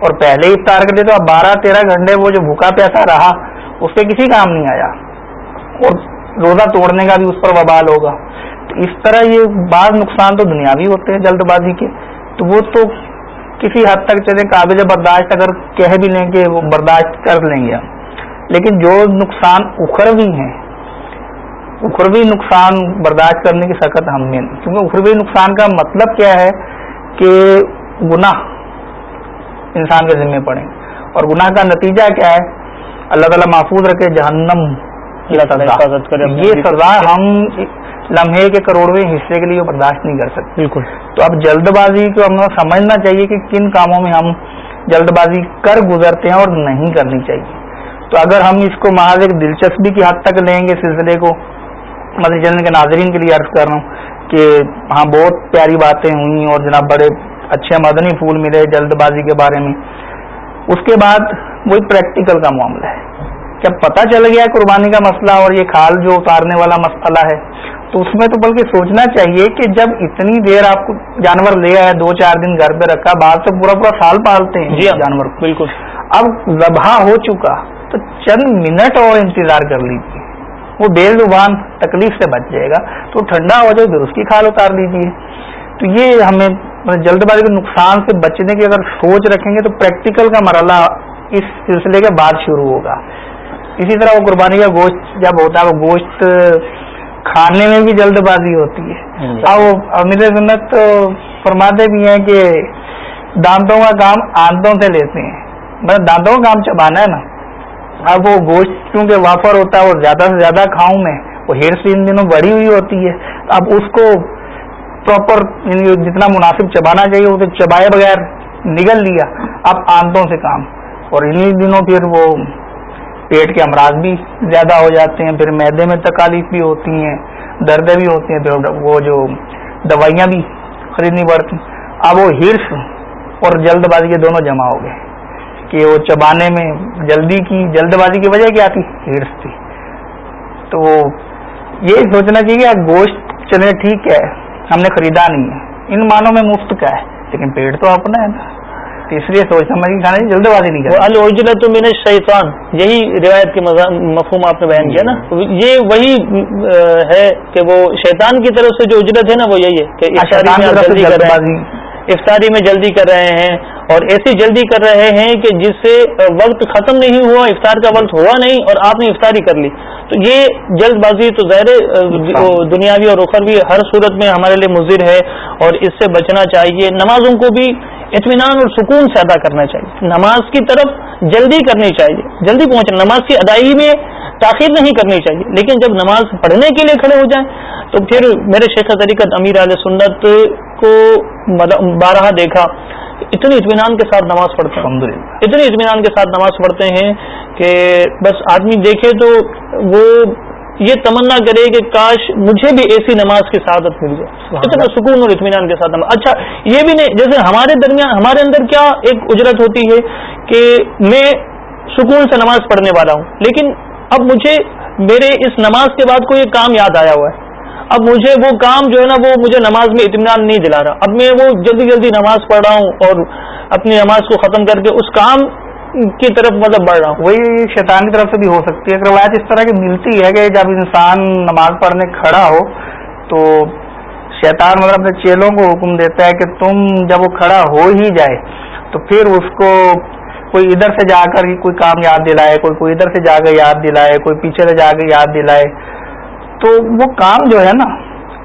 اور پہلے افطار کر لیے تو اب بارہ تیرہ گھنٹے وہ جو بھوکا پیسہ رہا اس سے کسی کام نہیں آیا۔ اور روزہ توڑنے کا بھی اس پر وبال ہوگا۔ تو اس طرح یہ بعض نقصان تو دنیاوی ہوتے ہیں جلد بازی کے۔ تو وہ تو کسی حد تک چلے قابل برداشت اگر کہہ بھی لیں کہ وہ برداشت کر لیں گے۔ لیکن جو نقصان اخروی ہیں اخروی نقصان برداشت کرنے کی سخت ہم میں کیونکہ اخروی نقصان کا مطلب کیا ہے کہ گناہ انسان کے ذمے پڑے۔ اور گناہ کا نتیجہ کیا ہے؟ اللہ تعالیٰ محفوظ رکھے جہنم یہ سزا ہم لمحے کے کروڑویں حصے کے لیے برداشت نہیں کر سکتے۔ بالکل۔ تو اب جلد بازی کو ہم سمجھنا چاہیے کہ کن کاموں میں ہم جلد بازی کر گزرتے ہیں اور نہیں کرنی چاہیے۔ تو اگر ہم اس کو محض ایک دلچسپی کی حد تک لیں گے سلسلے کو مدنی چینل کے ناظرین کے لیے عرض کر رہا ہوں کہ ہاں بہت پیاری باتیں ہوئی اور جناب بڑے اچھے مدنی پھول ملے جلد بازی کے بارے میں۔ اس کے بعد وہی پریکٹیکل کا معاملہ ہے۔ جب پتہ چل گیا قربانی کا مسئلہ اور یہ کھال جو اتارنے والا مسئلہ ہے۔ تو اس میں تو بلکہ سوچنا چاہیے کہ جب اتنی دیر آپ کو جانور لے آئے دو چار دن گھر پہ رکھا بعد سے پورا پورا سال پالتے ہیں جی ہاں، جانور بالکل۔ اب ذبح ہو چکا تو چند منٹ اور انتظار کر لیجیے وہ بیل زبان تکلیف سے بچ جائے گا۔ تو ٹھنڈا ہو جائے پھر اس کی کھال اتار دیجیے تو یہ ہمیں جلد بازی کے نقصان سے بچنے کی اگر سوچ رکھیں گے تو پریکٹیکل کا مرحلہ اس سلسلے کے بعد شروع ہوگا۔ اسی طرح وہ قربانی کا گوشت جب ہوتا ہے وہ گوشت کھانے میں بھی جلد بازی ہوتی ہے۔ اب امیر سنت فرماتے بھی ہیں کہ دانتوں کا کام آنتوں سے لیتے ہیں۔ مطلب دانتوں کا کام چبانا ہے نا۔ اب وہ گوشت کیونکہ وافر ہوتا ہے اور زیادہ سے زیادہ کھاؤں میں وہ ہیئر ان دنوں بڑی ہوئی ہوتی ہے۔ اب اس کو پراپر یعنی جتنا مناسب چبانا چاہیے وہ تو چبائے بغیر نگل لیا۔ اب آنتوں سے کام۔ اور انہیں دنوں پھر وہ پیٹ کے امراض بھی زیادہ ہو جاتے ہیں، پھر میدے میں تکالیف بھی ہوتی ہیں، دردیں بھی ہوتی ہیں، پھر وہ جو دوائیاں بھی خریدنی پڑتی اب وہ ہرس اور جلد بازی کے دونوں جمع ہو گئے کہ وہ چبانے میں جلدی کی جلد بازی کی وجہ کیا تھی؟ ہرس تھی۔ تو یہ سوچنا چاہیے گوشت چلے ٹھیک ہے، ہم نے خریدا نہیں ہے۔ ان مانوں میں مفت کا ہے؟ لیکن پیٹ تو اپنا ہے نا۔ اس لیے سوچ سمجھ کھانا جلد بازی نہیں کرنا تو میں نے شیطان یہی روایت کے مفہوم آپ نے بیان کیا نا۔ یہ وہی ہے کہ وہ شیطان کی طرف سے جو اجرت ہے نا وہ یہی ہے کہ بازی افطاری میں جلدی کر رہے ہیں۔ اور ایسی جلدی کر رہے ہیں کہ جس سے وقت ختم نہیں ہوا افطار کا وقت ہوا نہیں اور آپ نے افطاری کر لی۔ تو یہ جلد بازی تو ظاہر دنیاوی اور اخروی ہر صورت میں ہمارے لیے مضر ہے اور اس سے بچنا چاہیے۔ نمازوں کو بھی اطمینان اور سکون سے ادا کرنا چاہیے۔ نماز کی طرف جلدی کرنی چاہیے۔ جلدی پہنچنا نماز کی ادائیگی میں تاخیر نہیں کرنی چاہیے۔ لیکن جب نماز پڑھنے کے لیے کھڑے ہو جائیں تو پھر میرے شیخ طریقت امیر علیہ سنت کو بارہا دیکھا اتنی اطمینان کے ساتھ نماز پڑھتے ہیں۔ اتنی اطمینان کے ساتھ نماز پڑھتے ہیں کہ بس آدمی دیکھے تو وہ یہ تمنا کرے کہ کاش مجھے بھی ایسی نماز کی سعادت مل جائے۔ اتنا سکون اور اطمینان کے ساتھ اچھا یہ بھی نہیں جیسے ہمارے درمیان ہمارے اندر کیا ایک اجرت ہوتی ہے کہ میں سکون سے نماز پڑھنے والا ہوں لیکن اب مجھے میرے اس نماز کے بعد کوئی کام یاد آیا ہوا ہے۔ اب مجھے وہ کام جو ہے نا وہ مجھے نماز میں اطمینان نہیں دلا رہا۔ اب میں وہ جلدی جلدی نماز پڑھ رہا ہوں اور اپنی نماز کو ختم کر کے اس کام کی طرف مطلب بڑھ رہا ہوں۔ وہی شیطان کی طرف سے بھی ہو سکتی ہے۔ روایت اس طرح کی ملتی ہے کہ جب انسان نماز پڑھنے کھڑا ہو، تو شیطان مطلب اپنے چیلوں کو حکم دیتا ہے کہ تم جب وہ کھڑا ہو ہی جائے، تو پھر اس کو کوئی ادھر سے جا کر کوئی کام یاد دلائے، کوئی کوئی ادھر سے جا کر یاد دلائے، کوئی پیچھے سے جا کر یاد دلائے۔ تو وہ کام جو ہے نا،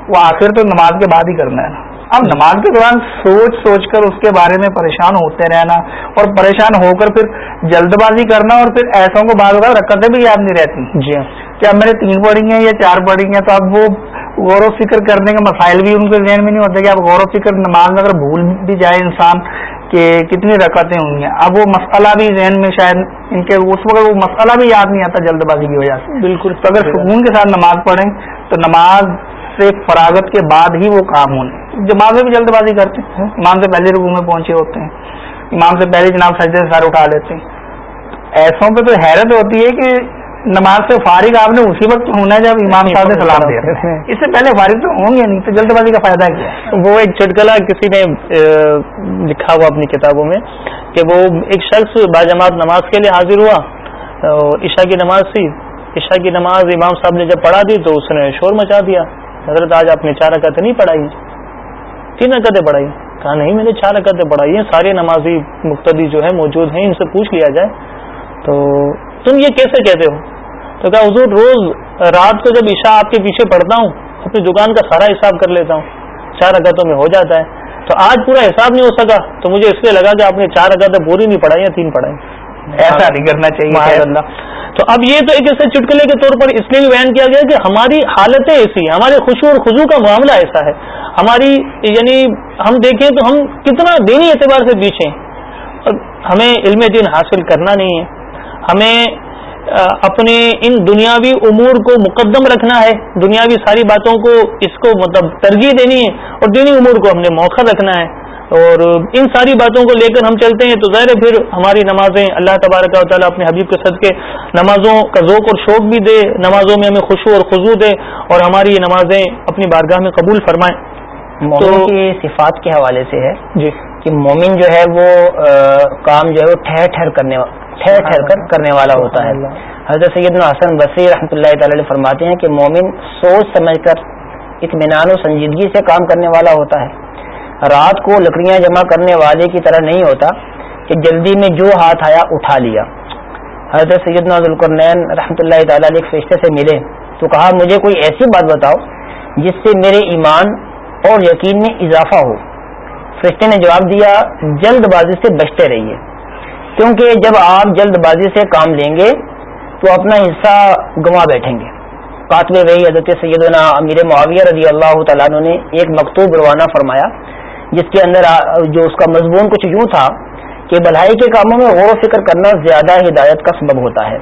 وہ آخر تو نماز کے بعد ہی کرنا ہے۔ نا اب نماز کے دوران سوچ سوچ کر اس کے بارے میں پریشان ہوتے رہنا اور پریشان ہو کر پھر جلد بازی کرنا اور پھر ایسوں کو بعض اوقات رکعتیں بھی یاد نہیں رہتی۔ جی ہاں۔ کہ اب میں نے تین پڑھی ہیں یا چار پڑھی ہیں تو اب وہ غور و فکر کرنے کے مسائل بھی ان کے ذہن میں نہیں ہوتے کہ اب غور و فکر نماز میں اگر بھول بھی جائے انسان کہ کتنی رکعتیں ہوئی ہیں اب وہ مسئلہ بھی ذہن میں شاید ان کے اس وقت وہ مسئلہ بھی یاد نہیں آتا جلد بازی کی وجہ سے۔ بالکل۔ تو اگر سکون کے ساتھ نماز پڑھیں تو نماز سے فراغت کے بعد ہی وہ کام ہونے۔ جماعت میں بھی جلد بازی کرتے ہیں۔ امام سے پہلے رکو میں پہنچے ہوتے ہیں۔ امام سے پہلے جناب سجدے سے سارے اٹھا لیتے ہیں۔ ایسوں پہ تو حیرت ہوتی ہے کہ نماز سے فارغ آپ نے اسی وقت ہونا ہے جب امام صاحب نے سلام دیا۔ اس سے پہلے فارغ تو ہوں گے نہیں تو جلد بازی کا فائدہ کیا ہے؟ وہ ایک چٹکلا کسی نے لکھا ہوا اپنی کتابوں میں کہ وہ ایک شخص باجماعت نماز کے لیے حاضر ہوا۔ عشاء کی نماز تھی۔ عشاء کی نماز امام صاحب نے جب پڑھا دی تو اس نے شور مچا دیا۔ حضرت آج آپ نے چار رکعتیں نہیں پڑھائی۔ تین رکعتیں پڑھائی کہا، نہیں، میں نے چار رکعتیں پڑھائی ہیں، سارے نمازی مقتدی جو ہے موجود ہیں، ان سے پوچھ لیا جائے۔ تو تم یہ کیسے کہتے ہو؟ تو کہا، حضور، روز رات کو جب عشاء آپ کے پیچھے پڑھتا ہوں، اپنی دکان کا سارا حساب کر لیتا ہوں، چار رکعتوں میں ہو جاتا ہے۔ تو آج پورا حساب نہیں ہو سکا، تو مجھے اس لیے لگا کہ آپ نے چار رکعتیں پوری نہیں پڑھائی یا تین پڑھائی ایسا نہیں کرنا چاہیے اللہ۔ تو اب یہ تو ایک ایسے چٹکلے کے طور پر اس لیے بھی بیان کیا گیا کہ ہماری حالتیں ایسی ہیں ہمارے خوشو اور خزو کا معاملہ ایسا ہے۔ ہماری یعنی ہم دیکھیں تو ہم کتنا دینی اعتبار سے پیچھے ہمیں علم دین حاصل کرنا نہیں ہے۔ ہمیں اپنے ان دنیاوی امور کو مقدم رکھنا ہے۔ دنیاوی ساری باتوں کو اس کو مطلب ترجیح دینی ہے اور دینی امور کو ہم نے موقع رکھنا ہے۔ اور ان ساری باتوں کو لے کر ہم چلتے ہیں تو ظاہر ہے پھر ہماری نمازیں اللہ تبارک و تعالیٰ اپنے حبیب کے صد کے نمازوں کا ذوق اور شوق بھی دے نمازوں میں ہمیں خوشو اور خضو دے اور ہماری یہ نمازیں اپنی بارگاہ میں قبول فرمائیں۔ مومن کی صفات کے حوالے سے ہے جی۔ کہ مومن جو ہے وہ کام جو ہے وہ ٹھہر ٹھہر کرنے ٹھہر ٹھہر کر کرنے والا ہوتا ہے۔ حضرت سیدنا حسن بصری رحمۃ اللہ تعالی فرماتے ہیں کہ مومن سوچ سمجھ کر اطمینان و سنجیدگی سے کام کرنے والا ہوتا ہے۔ رات کو لکڑیاں جمع کرنے والے کی طرح نہیں ہوتا کہ جلدی میں جو ہاتھ آیا اٹھا لیا۔ حضرت سیدنا ذوالقرنین رحمۃ اللہ تعالیٰ علیہ فرشتے سے ملے۔ تو کہا، مجھے کوئی ایسی بات بتاؤ جس سے میرے ایمان اور یقین میں اضافہ ہو۔ فرشتے نے جواب دیا، جلد بازی سے بچتے رہیے۔ کیونکہ جب آپ جلد بازی سے کام لیں گے تو اپنا حصہ گنوا بیٹھیں گے۔ کاتب وہی حضرت سیدنا امیر معاویہ رضی اللہ تعالیٰ نے ایک مکتوب روانہ فرمایا۔ جس کے اندر جو اس کا مضمون کچھ یوں تھا کہ بھلائی کے کاموں میں غور و فکر کرنا زیادہ ہدایت کا سبب ہوتا ہے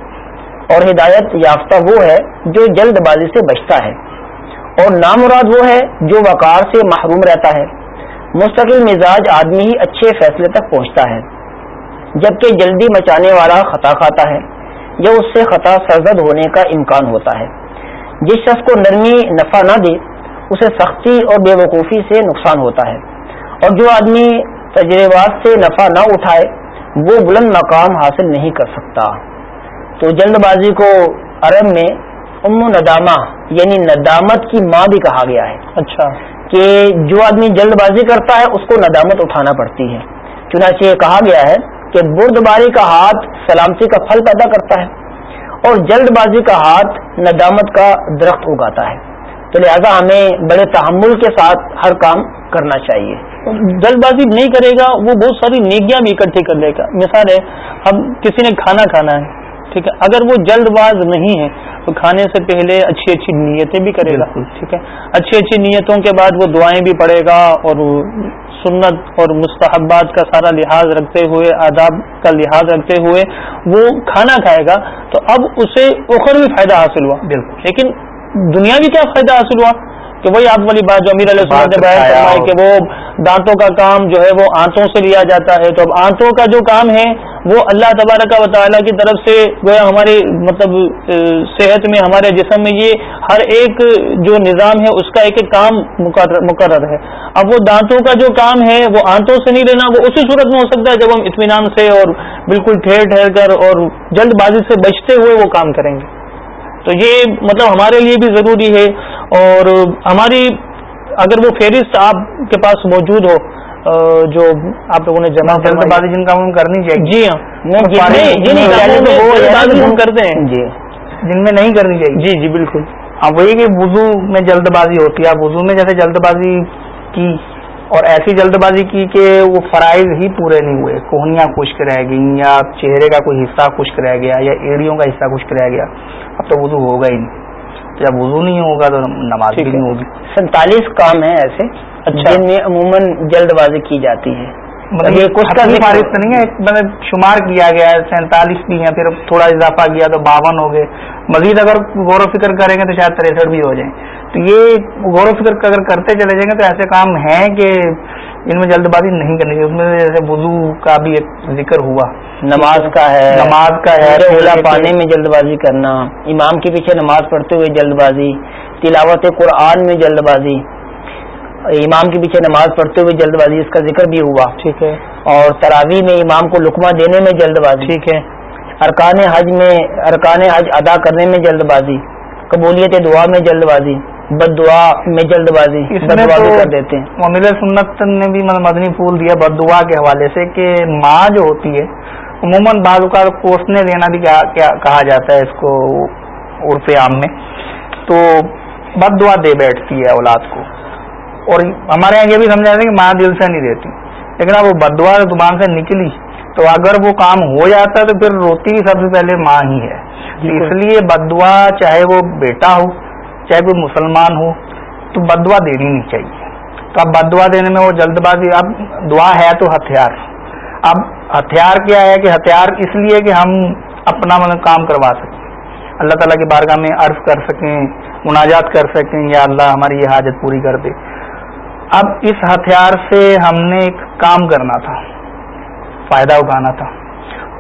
اور ہدایت یافتہ وہ ہے جو جلد بازی سے بچتا ہے اور نامراد وہ ہے جو وقار سے محروم رہتا ہے۔ مستقل مزاج آدمی ہی اچھے فیصلے تک پہنچتا ہے، جبکہ جلدی مچانے والا خطا کھاتا ہے یا اس سے خطا سرزد ہونے کا امکان ہوتا ہے۔ جس شخص کو نرمی نفع نہ دے، اسے سختی اور بے وقوفی سے نقصان ہوتا ہے۔ اور جو آدمی تجربات سے نفع نہ اٹھائے وہ بلند مقام حاصل نہیں کر سکتا۔ تو جلد بازی کو عرب میں ام ندامہ یعنی ندامت کی ماں بھی کہا گیا ہے۔ اچھا۔ کہ جو آدمی جلد بازی کرتا ہے اس کو ندامت اٹھانا پڑتی ہے۔ چنانچہ یہ کہا گیا ہے کہ برد باری کا ہاتھ سلامتی کا پھل پیدا کرتا ہے اور جلد بازی کا ہاتھ ندامت کا درخت اگاتا ہے۔ تو لہذا ہمیں بڑے تحمل کے ساتھ ہر کام کرنا چاہیے۔ جلد بازی نہیں کرے گا وہ بہت ساری نیکیاں بھی اکٹھی کر لے گا۔ مثال ہے اب کسی نے کھانا کھانا ہے ٹھیک ہے اگر وہ جلد باز نہیں ہے تو کھانے سے پہلے اچھی اچھی نیتیں بھی کرے گا ٹھیک ہے۔ اچھی اچھی نیتوں کے بعد وہ دعائیں بھی پڑے گا اور سنت اور مستحبات کا سارا لحاظ رکھتے ہوئے آداب کا لحاظ رکھتے ہوئے وہ کھانا کھائے گا تو اب اسے اخروی فائدہ حاصل ہوا۔ بالکل۔ لیکن دنیا بھی کیا فائدہ حاصل ہوا؟ کہ وہی آپ والی بات جو امیر علیہ نے بیان فرمائی کہ وہ دانتوں کا کام جو ہے وہ آنتوں سے لیا جاتا ہے تو اب آنتوں کا جو کام ہے وہ اللہ تبارک و تعالیٰ کی طرف سے گویا ہماری مطلب صحت میں ہمارے جسم میں یہ ہر ایک جو نظام ہے اس کا ایک ایک کام مقرر ہے۔ اب وہ دانتوں کا جو کام ہے وہ آنتوں سے نہیں لینا وہ اسی صورت میں ہو سکتا ہے جب ہم اطمینان سے اور بالکل ٹھہر ٹھہر کر اور جلد بازی سے بچتے ہوئے وہ کام کریں گے۔ تو یہ مطلب ہمارے لیے بھی ضروری ہے۔ اور ہماری اگر وہ فہرست آپ کے پاس موجود ہو جو آپ لوگوں نے جمع جلد بازی جن کاموں میں کرنی چاہیے۔ جی ہاں۔ کرتے ہیں۔ جی۔ جن میں نہیں کرنی چاہیے۔ جی جی بالکل۔ ہاں وہی کہ وضو میں جلد بازی ہوتی ہے۔ وضو میں جیسے جلد بازی کی اور ایسی جلد بازی کی کہ وہ فرائض ہی پورے نہیں ہوئے۔ کوہنیاں خشک رہ گئیں یا چہرے کا کوئی حصہ خشک رہ گیا یا ایڑیوں کا حصہ خشک رہ گیا۔ اب تو وضو ہوگا ہی نہیں۔ جب وضو نہیں ہوگا تو نماز بھی نہیں ہوگی۔ سینتالیس کام ہیں ایسے اچھا۔ جن میں عموماً جلد بازی کی جاتی ہے مطلب کچھ کا فارغ تو نہیں ہے مطلب شمار کیا گیا ہے سینتالیس بھی ہیں پھر تھوڑا اضافہ کیا تو باون ہو گئے۔ مزید اگر غور و فکر کریں گے تو شاید تریسٹھ بھی ہو جائیں۔ تو یہ غور و فکر اگر کرتے چلے جائیں گے تو ایسے کام ہیں کہ ان میں جلد بازی نہیں کرنی چاہیے اس میں جیسے وضو کا بھی ایک ذکر ہوا۔ نماز کا ہے نماز کا ہے اولا پانے میں جلد بازی کرنا امام کے پیچھے نماز پڑھتے ہوئے جلد بازی تلاوت قرآن میں جلد بازی امام کے پیچھے نماز پڑھتے ہوئے جلد بازی اس کا ذکر بھی ہوا۔ ٹھیک ہے۔ اور تراوی میں امام کو لکمہ دینے میں جلد بازی ٹھیک ہے۔ ارکان حج میں ارکان حج ادا کرنے میں جلد بازی قبولیت دعا میں جلد بازی بد دعا میں جلد بازی کر دیتے ہیں۔ ممل سنت نے بھی مدنی پھول دیا بد دعا کے حوالے سے کہ ماں جو ہوتی ہے عموماً بعض اوقات کوسنے دینا بھی کہا جاتا ہے اس کو عرف عام میں۔ تو بد دعا دے بیٹھتی ہے اولاد کو۔ اور ہمارے یہاں یہ بھی سمجھا کہ ماں دل سے نہیں دیتی۔ لیکن اب وہ بد دعا زبان سے نکلی۔ تو اگر وہ کام ہو جاتا ہے تو پھر روتی سب سے پہلے ماں ہی ہے۔ جی اس لیے بد دعا چاہے وہ بیٹا ہو چاہے کوئی مسلمان ہو، تو بدوا دینی نہیں چاہیے۔ تو اب بدوا دینے میں وہ جلد بازی، اب دعا ہے تو ہتھیار۔ اب ہتھیار کیا ہے کہ ہتھیار اس لیے کہ ہم اپنا مطلب کام کروا سکیں۔ اللہ تعالیٰ کی بارگاہ میں عرض کر سکیں، مناجات کر سکیں، یا اللہ ہماری یہ حاجت پوری کر دے۔ اب اس ہتھیار سے ہم نے ایک کام کرنا تھا، فائدہ اٹھانا تھا۔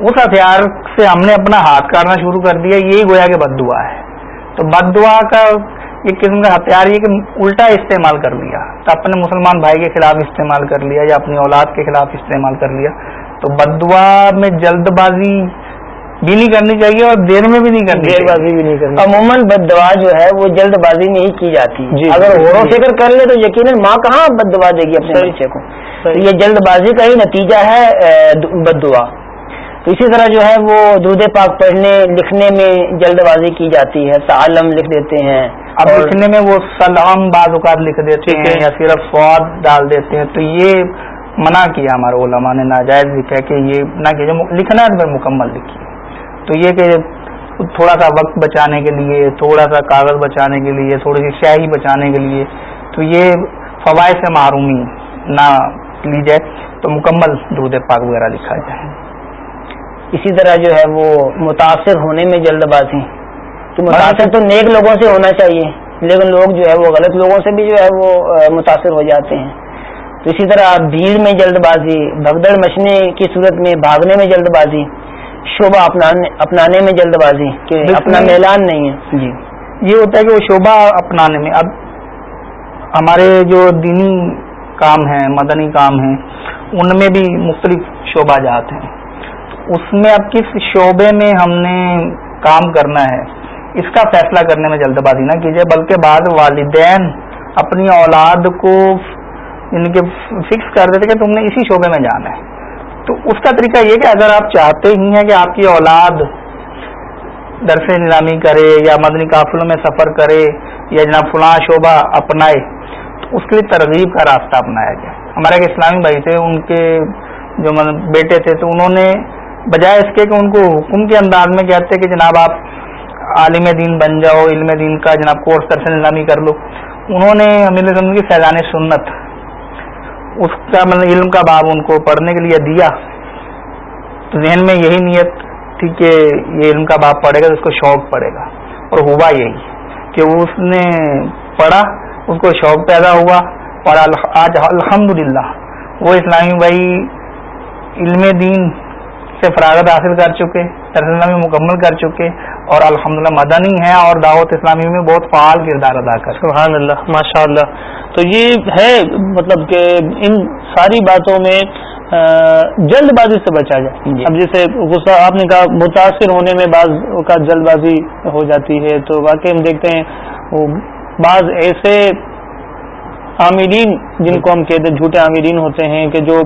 اس ہتھیار سے ہم نے اپنا ہاتھ کاٹنا شروع کر دیا، یہی گویا کہ بد دعا ہے۔ تو بد دعا کا ایک قسم کا ہتھیار یہ کہ الٹا استعمال کر لیا۔ تو اپنے مسلمان بھائی کے خلاف استعمال کر لیا یا اپنی اولاد کے خلاف استعمال کر لیا۔ تو بد دعا میں جلد بازی بھی نہیں کرنی چاہیے اور دیر میں بھی نہیں کرنی دیر بازی بھی نہیں کرنی۔ عموماً بد دعا جو ہے وہ جلد بازی میں ہی کی جاتی۔ ہے جی اگر غور و فکر کر لے تو یقیناً ماں کہاں بد دعا دے گی اپنے بچے کو؟ یہ جلد بازی کا ہی نتیجہ ہے بد دعا۔ تو اسی طرح جو ہے وہ دودھ پاک پڑھنے لکھنے میں جلد بازی کی جاتی ہے تعلم لکھ دیتے ہیں اب لکھنے میں وہ سلام بعض اوقات لکھ دیتے ہیں یا صرف فواد ڈال دیتے ہیں تو یہ منع کیا ہمارے علماء نے ناجائز لکھا کہ یہ نہ کہ لکھنا ہے مکمل لکھیے تو یہ کہ تھوڑا سا وقت بچانے کے لیے تھوڑا سا کاغذ بچانے کے لیے تھوڑی سی شاہی بچانے کے لیے تو یہ فوائد سے معرومی نہ لی جائے تو مکمل دودھ پاک وغیرہ لکھا جائے۔ اسی طرح جو ہے وہ متاثر ہونے میں جلد بازی تو متاثر تو نیک لوگوں سے ہونا چاہیے لیکن لوگ جو ہے وہ غلط لوگوں سے بھی جو ہے وہ متاثر ہو جاتے ہیں۔ تو اسی طرح بھیڑ میں جلد بازی بھگدڑ مچنے کی صورت میں بھاگنے میں جلد بازی شعبہ اپنانے میں جلد بازی کہ اپنا میلان نہیں ہے۔ جی۔ یہ ہوتا ہے کہ وہ شعبہ اپنانے میں اب ہمارے جو دینی کام ہیں مدنی کام ہیں ان میں بھی مختلف شعبہ جات ہیں۔ اس میں اب کس شعبے میں ہم نے کام کرنا ہے؟ اس کا فیصلہ کرنے میں جلد بازی نہ کیجیے بلکہ بعض والدین اپنی اولاد کو ان کے فکس کر دیتے کہ تم نے اسی شعبے میں جانا ہے۔ تو اس کا طریقہ یہ کہ اگر آپ چاہتے ہی ہیں کہ آپ کی اولاد درس نیلامی کرے یا مدنی قافلوں میں سفر کرے یا جناب فلاں شعبہ اپنائے، تو اس کے لیے ترغیب کا راستہ اپنایا گیا۔ ہمارے ایک اسلامی بھائی تھے، ان کے جو مطلب بیٹے تھے، تو انہوں نے بجائے اس کے کہ ان کو حکم کے انداز میں کہتے کہ جناب آپ عالم دین بن جاؤ، علم دین کا جناب کورس درسن نظامی کر لو۔ انہوں نے امیر کی فیضان سنت، اس کا مطلب علم کا باب ان کو پڑھنے کے لیے دیا۔ تو ذہن میں یہی نیت تھی کہ یہ علم کا باب پڑھے گا تو اس کو شوق پڑے گا۔ اور ہوا یہی کہ اس نے پڑھا، اس کو شوق پیدا ہوا اور آج الحمد وہ اسلامی بھائی علم دین سے فراغت حاصل کر چکے اسلامی مکمل کر چکے اور الحمدللہ مدنی ہیں اور دعوت اسلامی میں بہت فعال کردار ادا کر سبحان اللہ ماشاء اللہ تو یہ ہے مطلب کہ ان ساری باتوں میں جلد بازی سے بچا جائے۔ جی۔ اب جیسے غصہ آپ نے کہا متاثر ہونے میں بعض کا جلد بازی ہو جاتی ہے تو واقعی ہم دیکھتے ہیں وہ بعض ایسے عامرین جن کو ہم کہتے ہیں جھوٹے عامرین ہوتے ہیں کہ جو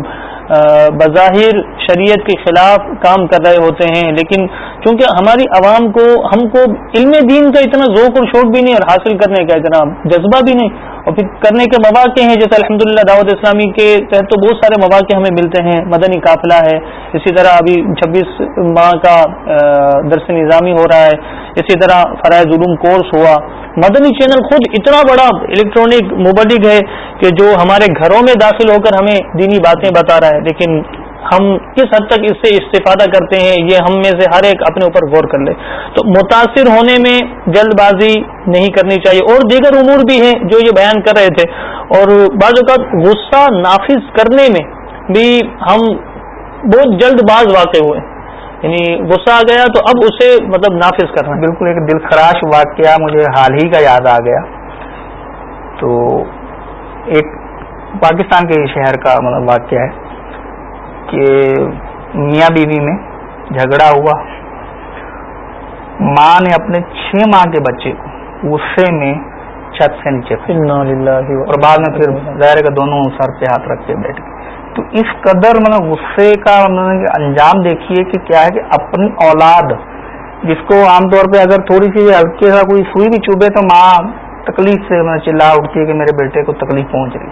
بظاہر شریعت کے خلاف کام کر رہے ہوتے ہیں، لیکن چونکہ ہماری عوام کو، ہم کو علم دین کا اتنا ذوق اور شوق بھی نہیں اور حاصل کرنے کا اتنا جذبہ بھی نہیں اور پھر کرنے کے مواقع ہیں، جیسے الحمدللہ دعوت اسلامی کے تحت تو بہت سارے مواقع ہمیں ملتے ہیں۔ مدنی قافلہ ہے، اسی طرح ابھی چھبیس ماہ کا درس نظامی ہو رہا ہے۔ اسی طرح فرائض علوم کورس ہوا۔ مدنی چینل خود اتنا بڑا الیکٹرانک مبلک ہے کہ جو ہمارے گھروں میں داخل ہو کر ہمیں دینی باتیں بتا رہا ہے۔ لیکن ہم کس حد تک اس سے استفادہ کرتے ہیں، یہ ہم میں سے ہر ایک اپنے اوپر غور کر لے۔ تو متاثر ہونے میں جلد بازی نہیں کرنی چاہیے۔ اور دیگر امور بھی ہیں جو یہ بیان کر رہے تھے۔ اور بعض اوقات غصہ نافذ کرنے میں بھی ہم بہت جلد باز واقع ہوئے۔ یعنی غصہ آ گیا تو اب اسے مطلب نافذ کرنا۔ بالکل ایک دل خراش واقعہ مجھے حال ہی کا یاد آ گیا۔ تو ایک پاکستان کے شہر کا مطلب واقعہ ہے۔ کہ میاں بیوی میں جھگڑا ہوا۔ ماں نے اپنے چھ ماہ کے بچے کو غصے میں چھت سے نیچے اور بعد میں پھر ظاہر کا دونوں سر پہ ہاتھ رکھ کے بیٹھ گئے۔ تو اس قدر مطلب غصے کا انجام دیکھیے کہ کیا ہے کہ اپنی اولاد جس کو عام طور پہ اگر تھوڑی سی ہلکے کا کوئی سوئی بھی چوبے تو ماں تکلیف سے مطلب چلا اٹھتی ہے کہ میرے بیٹے کو تکلیف پہنچ رہی۔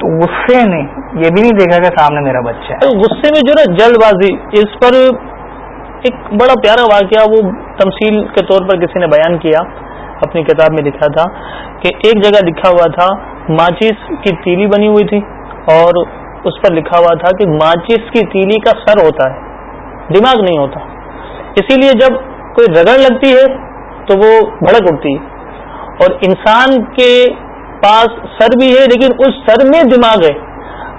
تو غصے نے یہ بھی نہیں دیکھا کہ سامنے میرا بچہ ہے۔ غصے میں جو نا جلد بازی اس پر ایک بڑا پیارا واقعہ وہ تمثیل کے طور پر کسی نے بیان کیا، اپنی کتاب میں لکھا تھا کہ ایک جگہ لکھا ہوا تھا، ماچس کی تیلی بنی ہوئی تھی اور اس پر لکھا ہوا تھا کہ ماچس کی تیلی کا سر ہوتا ہے، دماغ نہیں ہوتا۔ اسی لیے جب کوئی رگڑ لگتی ہے تو وہ بھڑک اٹھتی ہے اور انسان کے پاس سر بھی ہے لیکن اس سر میں دماغ ہے۔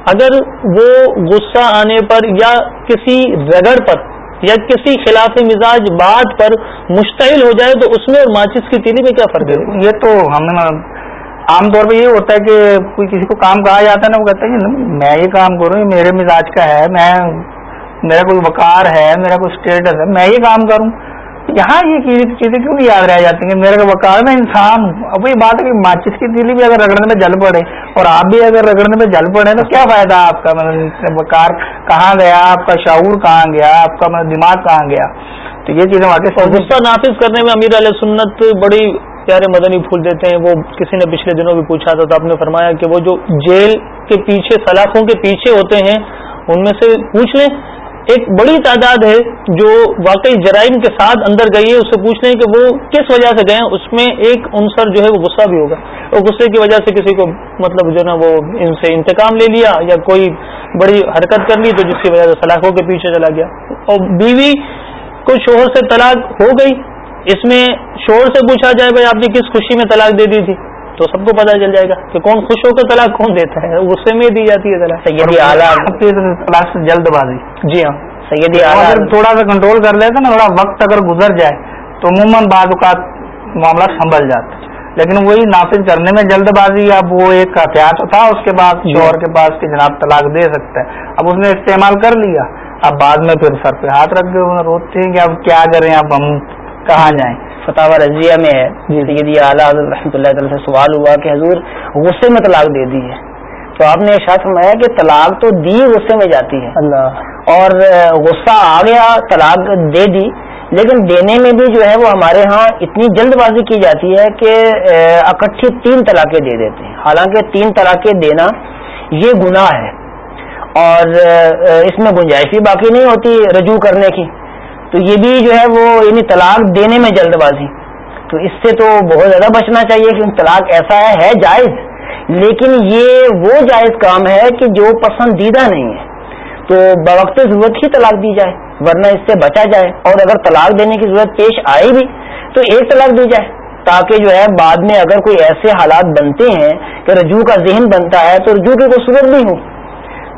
اگر وہ غصہ آنے پر یا کسی رگڑ پر یا کسی خلاف مزاج بات پر مشتعل ہو جائے تو اس میں اور ماچس کی تیلی میں کیا فرق ہے؟ یہ تو ہم عام طور پہ یہ ہوتا ہے کہ کوئی کسی کو کام کہا جاتا ہے نا، وہ کہتا ہے میں یہ کام کروں یہ میرے مزاج کا ہے، میں، میرا کوئی وقار ہے، میرا کوئی اسٹیٹس ہے، میں یہ کام کروں۔ یہاں یہ چیزیں کیوں نہیں یاد رہ جاتی ہیں؟ میرا وقار میں انسان ہوں اب یہ بات ہے کہ ماچس کی تیلی بھی اگر رگڑنے میں جل پڑے اور آپ بھی اگر رگڑنے میں جل پڑے تو کیا فائدہ آپ کا؟ مطلب وقار کہاں گیا؟ آپ کا شعور کہاں گیا؟ آپ کا مطلب دماغ کہاں گیا؟ تو یہ چیزیں واقعی غصہ نافذ کرنے میں امیر علیہ سنت بڑی پیارے مدنی پھول دیتے ہیں۔ وہ کسی نے پچھلے دنوں بھی پوچھا تھا تو آپ نے فرمایا کہ وہ جو جیل کے پیچھے، سلاخوں کے پیچھے ہوتے ہیں، ان میں سے پوچھ لیں۔ ایک بڑی تعداد ہے جو واقعی جرائم کے ساتھ اندر گئی ہے، اس سے پوچھ لیں کہ وہ کس وجہ سے گئے اس میں ایک عنصر جو ہے وہ غصہ بھی ہوگا۔ اور غصے کی وجہ سے کسی کو مطلب جو نا وہ ان سے انتقام لے لیا یا کوئی بڑی حرکت کر لی تو جس کی وجہ سے سلاخوں کے پیچھے چلا گیا۔ اور بیوی کو شوہر سے طلاق ہو گئی۔ اس میں شور سے پوچھا جائے بھائی آپ نے کس خوشی میں طلاق دے دی تھی؟ تو سب کو پتا چل جائے گا کہ کون خوش ہو کر طلاق کون دیتا ہے۔ غصے میں دی جاتی ہے طلاق۔ سیدی اعلیٰ جلد بازی۔ جی ہاں۔ سیدی اگر تھوڑا سا کنٹرول کر لیتے نا تھوڑا وقت اگر گزر جائے تو عموماً بعض اوقات معاملہ سنبھل جاتا لیکن وہی نافذ کرنے میں جلد بازی اب وہ ایک احتیاط تھا اس کے بعد جی۔ شوہر کے پاس کہ جناب طلاق دے سکتا ہے۔ اب اس نے استعمال کر لیا۔ اب بعد میں پھر سر پہ ہاتھ رکھ کے روتے ہیں کہ اب کیا کریں اب ہم کہاں جائیں۔ فتح رضیہ میں ہے سیدی اعلیٰ رحمۃ اللہ تعالی سے سوال ہوا کہ حضور غصے میں طلاق دے دی ہے۔ تو آپ نے ارشاد فرمایا کہ طلاق تو دی غصے میں جاتی ہے۔ اللہ۔ اور غصہ آ گیا طلاق دے دی لیکن دینے میں بھی جو ہے وہ ہمارے ہاں اتنی جلد بازی کی جاتی ہے کہ اکٹھی تین طلاقیں دے دیتے ہیں۔ حالانکہ تین طلاقیں دینا یہ گناہ ہے۔ اور اس میں گنجائش بھی باقی نہیں ہوتی رجوع کرنے کی۔ تو یہ بھی جو ہے وہ یعنی طلاق دینے میں جلد بازی۔ تو اس سے تو بہت زیادہ بچنا چاہیے کہ طلاق ایسا ہے ہے جائز۔ لیکن یہ وہ جائز کام ہے کہ جو پسندیدہ نہیں ہے۔ تو بوقت ضرورت ہی طلاق دی جائے، ورنہ اس سے بچا جائے۔ اور اگر طلاق دینے کی ضرورت پیش آئے بھی، تو ایک طلاق دی جائے۔ تاکہ جو ہے بعد میں اگر کوئی ایسے حالات بنتے ہیں کہ رجوع کا ذہن بنتا ہے تو رجوع کی کوئی صورت نہیں ہو۔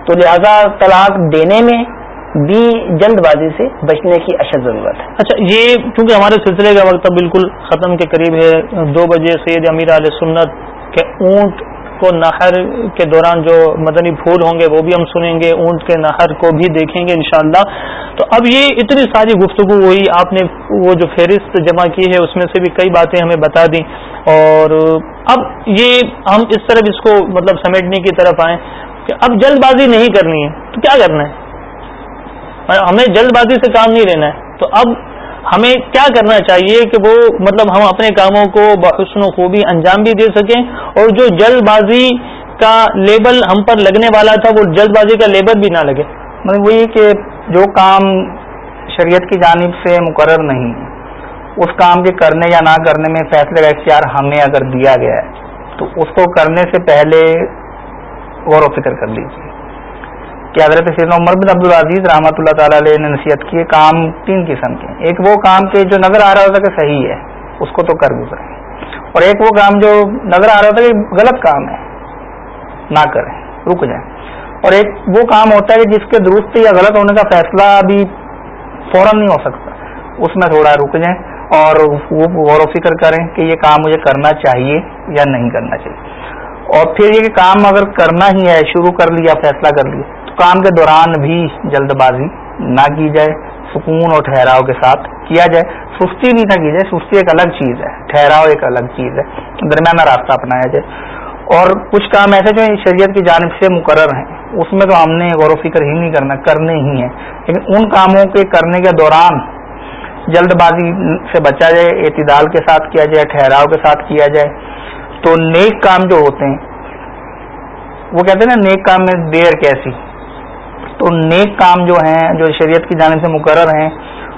تو لہذا طلاق دینے میں بھی جلد بازی سے بچنے کی اشد ضرورت ہے۔ اچھا یہ کیونکہ ہمارے سلسلے کا وقت بالکل ختم کے قریب ہے، دو بجے سید امیر علیہ سنت کے اونٹ کو نہر کے دوران جو مدنی پھول ہوں گے وہ بھی ہم سنیں گے، اونٹ کے نہر کو بھی دیکھیں گے انشاءاللہ۔ تو اب یہ اتنی ساری گفتگو ہوئی، آپ نے وہ جو فہرست جمع کی ہے اس میں سے بھی کئی باتیں ہمیں بتا دیں۔ اور اب یہ ہم اس طرف اس کو مطلب سمیٹنے کی طرف آئیں کہ اب جلد بازی نہیں کرنی ہے، تو کیا کرنا ہے؟ ہمیں جلد بازی سے کام نہیں لینا ہے۔ تو اب ہمیں کیا کرنا چاہیے کہ وہ مطلب ہم اپنے کاموں کو بحسن و خوبی انجام بھی دے سکیں اور جو جلد بازی کا لیبل ہم پر لگنے والا تھا، وہ جلد بازی کا لیبل بھی نہ لگے۔ مطلب وہی کہ جو کام شریعت کی جانب سے مقرر نہیں، اس کام کے کرنے یا نہ کرنے میں فیصلے کا اختیار ہمیں اگر دیا گیا ہے، تو اس کو کرنے سے پہلے غور و فکر کر لیجیے کہ حضرت سیدنا عمر بن عبد العزیز رحمۃ اللہ تعالیٰ علیہ نے نصیحت کی کام تین قسم کے ایک وہ کام کے جو نظر آ رہا ہوتا کہ صحیح ہے، اس کو تو کر گزرے اور ایک وہ کام جو نظر آ رہا ہوتا کہ غلط کام ہے، نہ کریں، رک جائیں۔ اور ایک وہ کام ہوتا ہے کہ جس کے درست یا غلط ہونے کا فیصلہ ابھی فوراً نہیں ہو سکتا، اس میں تھوڑا رک جائیں اور وہ غور و فکر کریں کہ یہ کام مجھے کرنا چاہیے یا نہیں کرنا چاہیے۔ اور پھر یہ کہ کام اگر کرنا ہی ہے، شروع کر لیا، فیصلہ کر لیا کام کے دوران بھی جلد بازی نہ کی جائے، سکون اور ٹھہراؤ کے ساتھ کیا جائے۔ سستی بھی نہ کی جائے، سستی ایک الگ چیز ہے، ٹھہراؤ ایک الگ چیز ہے۔ درمیانہ راستہ اپنایا جائے۔ اور کچھ کام ایسے جو شریعت کی جانب سے مقرر ہیں، اس میں تو ہم نے غور و فکر ہی نہیں کرنا، کرنے ہی ہیں۔ لیکن ان کاموں کے کرنے کے دوران جلد بازی سے بچا جائے، اعتدال کے ساتھ کیا جائے، ٹھہراؤ کے ساتھ کیا جائے۔ تو نیک کام جو ہوتے ہیں، وہ کہتے ہیں نا، نیک کام میں دیر کیسی؟ تو نیک کام جو ہیں جو شریعت کی جانب سے مقرر ہیں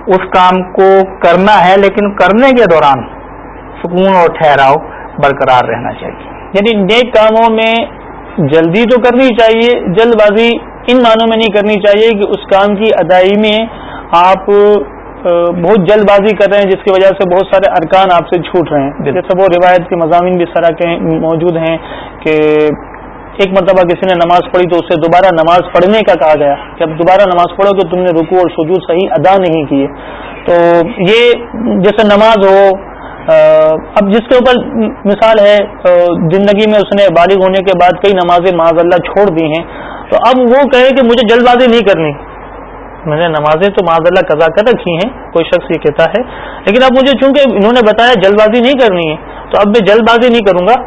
اس کام کو کرنا ہے لیکن کرنے کے دوران سکون اور ٹھہراؤ برقرار رہنا چاہیے۔ یعنی نیک کاموں میں جلدی تو کرنی چاہیے جلد بازی ان معنوں میں نہیں کرنی چاہیے کہ اس کام کی ادائی میں آپ بہت جلد بازی کر رہے ہیں جس کی وجہ سے بہت سارے ارکان آپ سے چھوٹ رہے ہیں۔ جیسے وہ روایت کے مضامین بھی طرح کے موجود ہیں کہ ایک مرتبہ کسی نے نماز پڑھی تو اسے دوبارہ نماز پڑھنے کا کہا گیا کہ اب دوبارہ نماز پڑھو کہ تم نے رکو اور سجود صحیح ادا نہیں کیے۔ تو یہ جیسے نماز ہو اب جس کے اوپر مثال ہے زندگی میں اس نے بالغ ہونے کے بعد کئی نمازیں معاذ اللہ چھوڑ دی ہیں۔ تو اب وہ کہے کہ مجھے جلد بازی نہیں کرنی۔ میں نے نمازیں تو معاذ اللہ قضا کر رکھی ہیں، کوئی شخص یہ کہتا ہے۔ لیکن اب مجھے چونکہ انہوں نے بتایا جلد بازی نہیں کرنی ہے، تو اب میں جلد بازی نہیں کروں گا۔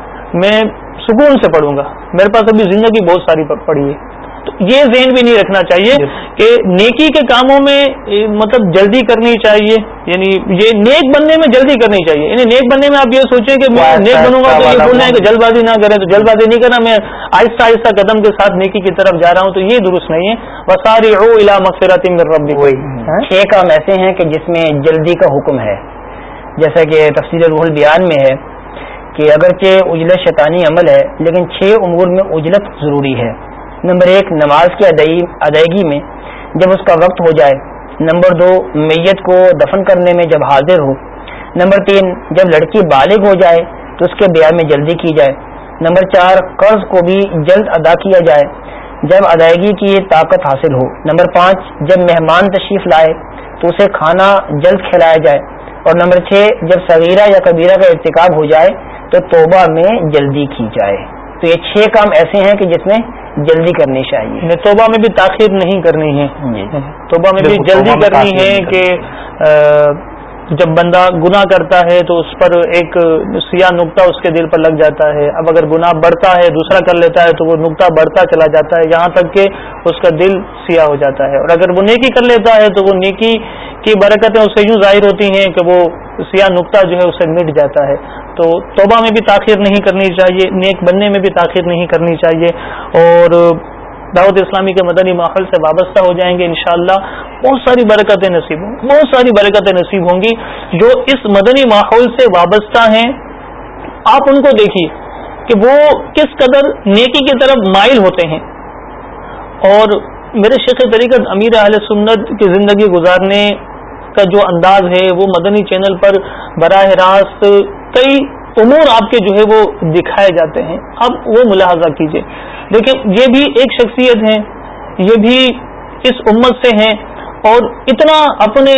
میں سکون سے پڑھوں گا۔ میرے پاس ابھی زندگی بہت ساری پڑی ہے۔ تو یہ ذہن بھی نہیں رکھنا چاہیے کہ نیکی کے کاموں میں مطلب جلدی کرنی چاہیے۔ یعنی یہ نیک بننے میں جلدی کرنی چاہیے۔ یعنی نیک بننے میں آپ یہ سوچیں کہ میں نیک بنوں گا تو یہ بولنا ہے کہ جلد بازی نہ کریں۔ تو جلد بازی نہیں کرنا میں آہستہ آہستہ قدم کے ساتھ نیکی کی طرف جا رہا ہوں تو یہ درست نہیں ہے۔ بساری او الا مغفرت ربی چھ کام ایسے ہیں کہ جس میں جلدی کا حکم ہے۔ جیسا کہ تفصیل روح البیان میں ہے کہ اگرچہ اجلت شیطانی عمل ہے، لیکن چھ امور میں اجلت ضروری ہے۔ نمبر ایک، نماز کی ادائیگی میں جب اس کا وقت ہو جائے۔ نمبر دو، میت کو دفن کرنے میں جب حاضر ہو۔ نمبر تین، جب لڑکی بالغ ہو جائے تو اس کے بیان میں جلدی کی جائے۔ نمبر چار، قرض کو بھی جلد ادا کیا جائے جب ادائیگی کی طاقت حاصل ہو۔ نمبر پانچ، جب مہمان تشریف لائے تو اسے کھانا جلد کھلایا جائے۔ اور نمبر چھ، جب صغیرہ یا کبیرہ کا ارتکاب ہو جائے تو توبہ میں جلدی کی جائے۔ تو یہ چھ کام ایسے ہیں کہ جس میں جلدی کرنی چاہیے۔ یعنی توبہ میں بھی تاخیر نہیں کرنی ہے۔ جی۔ توبہ میں بھی جلدی کرنی ہے کہ جب بندہ گناہ کرتا ہے تو اس پر ایک سیاہ نقطہ اس کے دل پر لگ جاتا ہے۔ اب اگر گناہ بڑھتا ہے دوسرا کر لیتا ہے تو وہ نقطہ بڑھتا چلا جاتا ہے۔ یہاں تک کہ اس کا دل سیاہ ہو جاتا ہے۔ اور اگر وہ نیکی کر لیتا ہے تو وہ نیکی کی برکتیں اسے یوں ظاہر ہوتی ہیں کہ وہ سیاہ نقطہ جو ہے اسے مٹ جاتا ہے۔ تو توبہ میں بھی تاخیر نہیں کرنی چاہیے، نیک بننے میں بھی تاخیر نہیں کرنی چاہیے اور دعوت اسلامی کے مدنی ماحول سے وابستہ ہو جائیں گے انشاءاللہ۔ بہت ساری برکتیں نصیب ہوں گی بہت ساری برکتیں نصیب ہوں گی۔ جو اس مدنی ماحول سے وابستہ ہیں، آپ ان کو دیکھیے کہ وہ کس قدر نیکی کی طرف مائل ہوتے ہیں۔ اور میرے شیخ طریقت امیر اہل سنت کی زندگی گزارنے کا جو انداز ہے، وہ مدنی چینل پر براہ راست کئی امور آپ کے جو ہے وہ دکھائے جاتے ہیں۔ اب وہ ملاحظہ کیجیے دیکھیں یہ بھی ایک شخصیت ہے، یہ بھی اس امت سے ہیں اور اتنا اپنے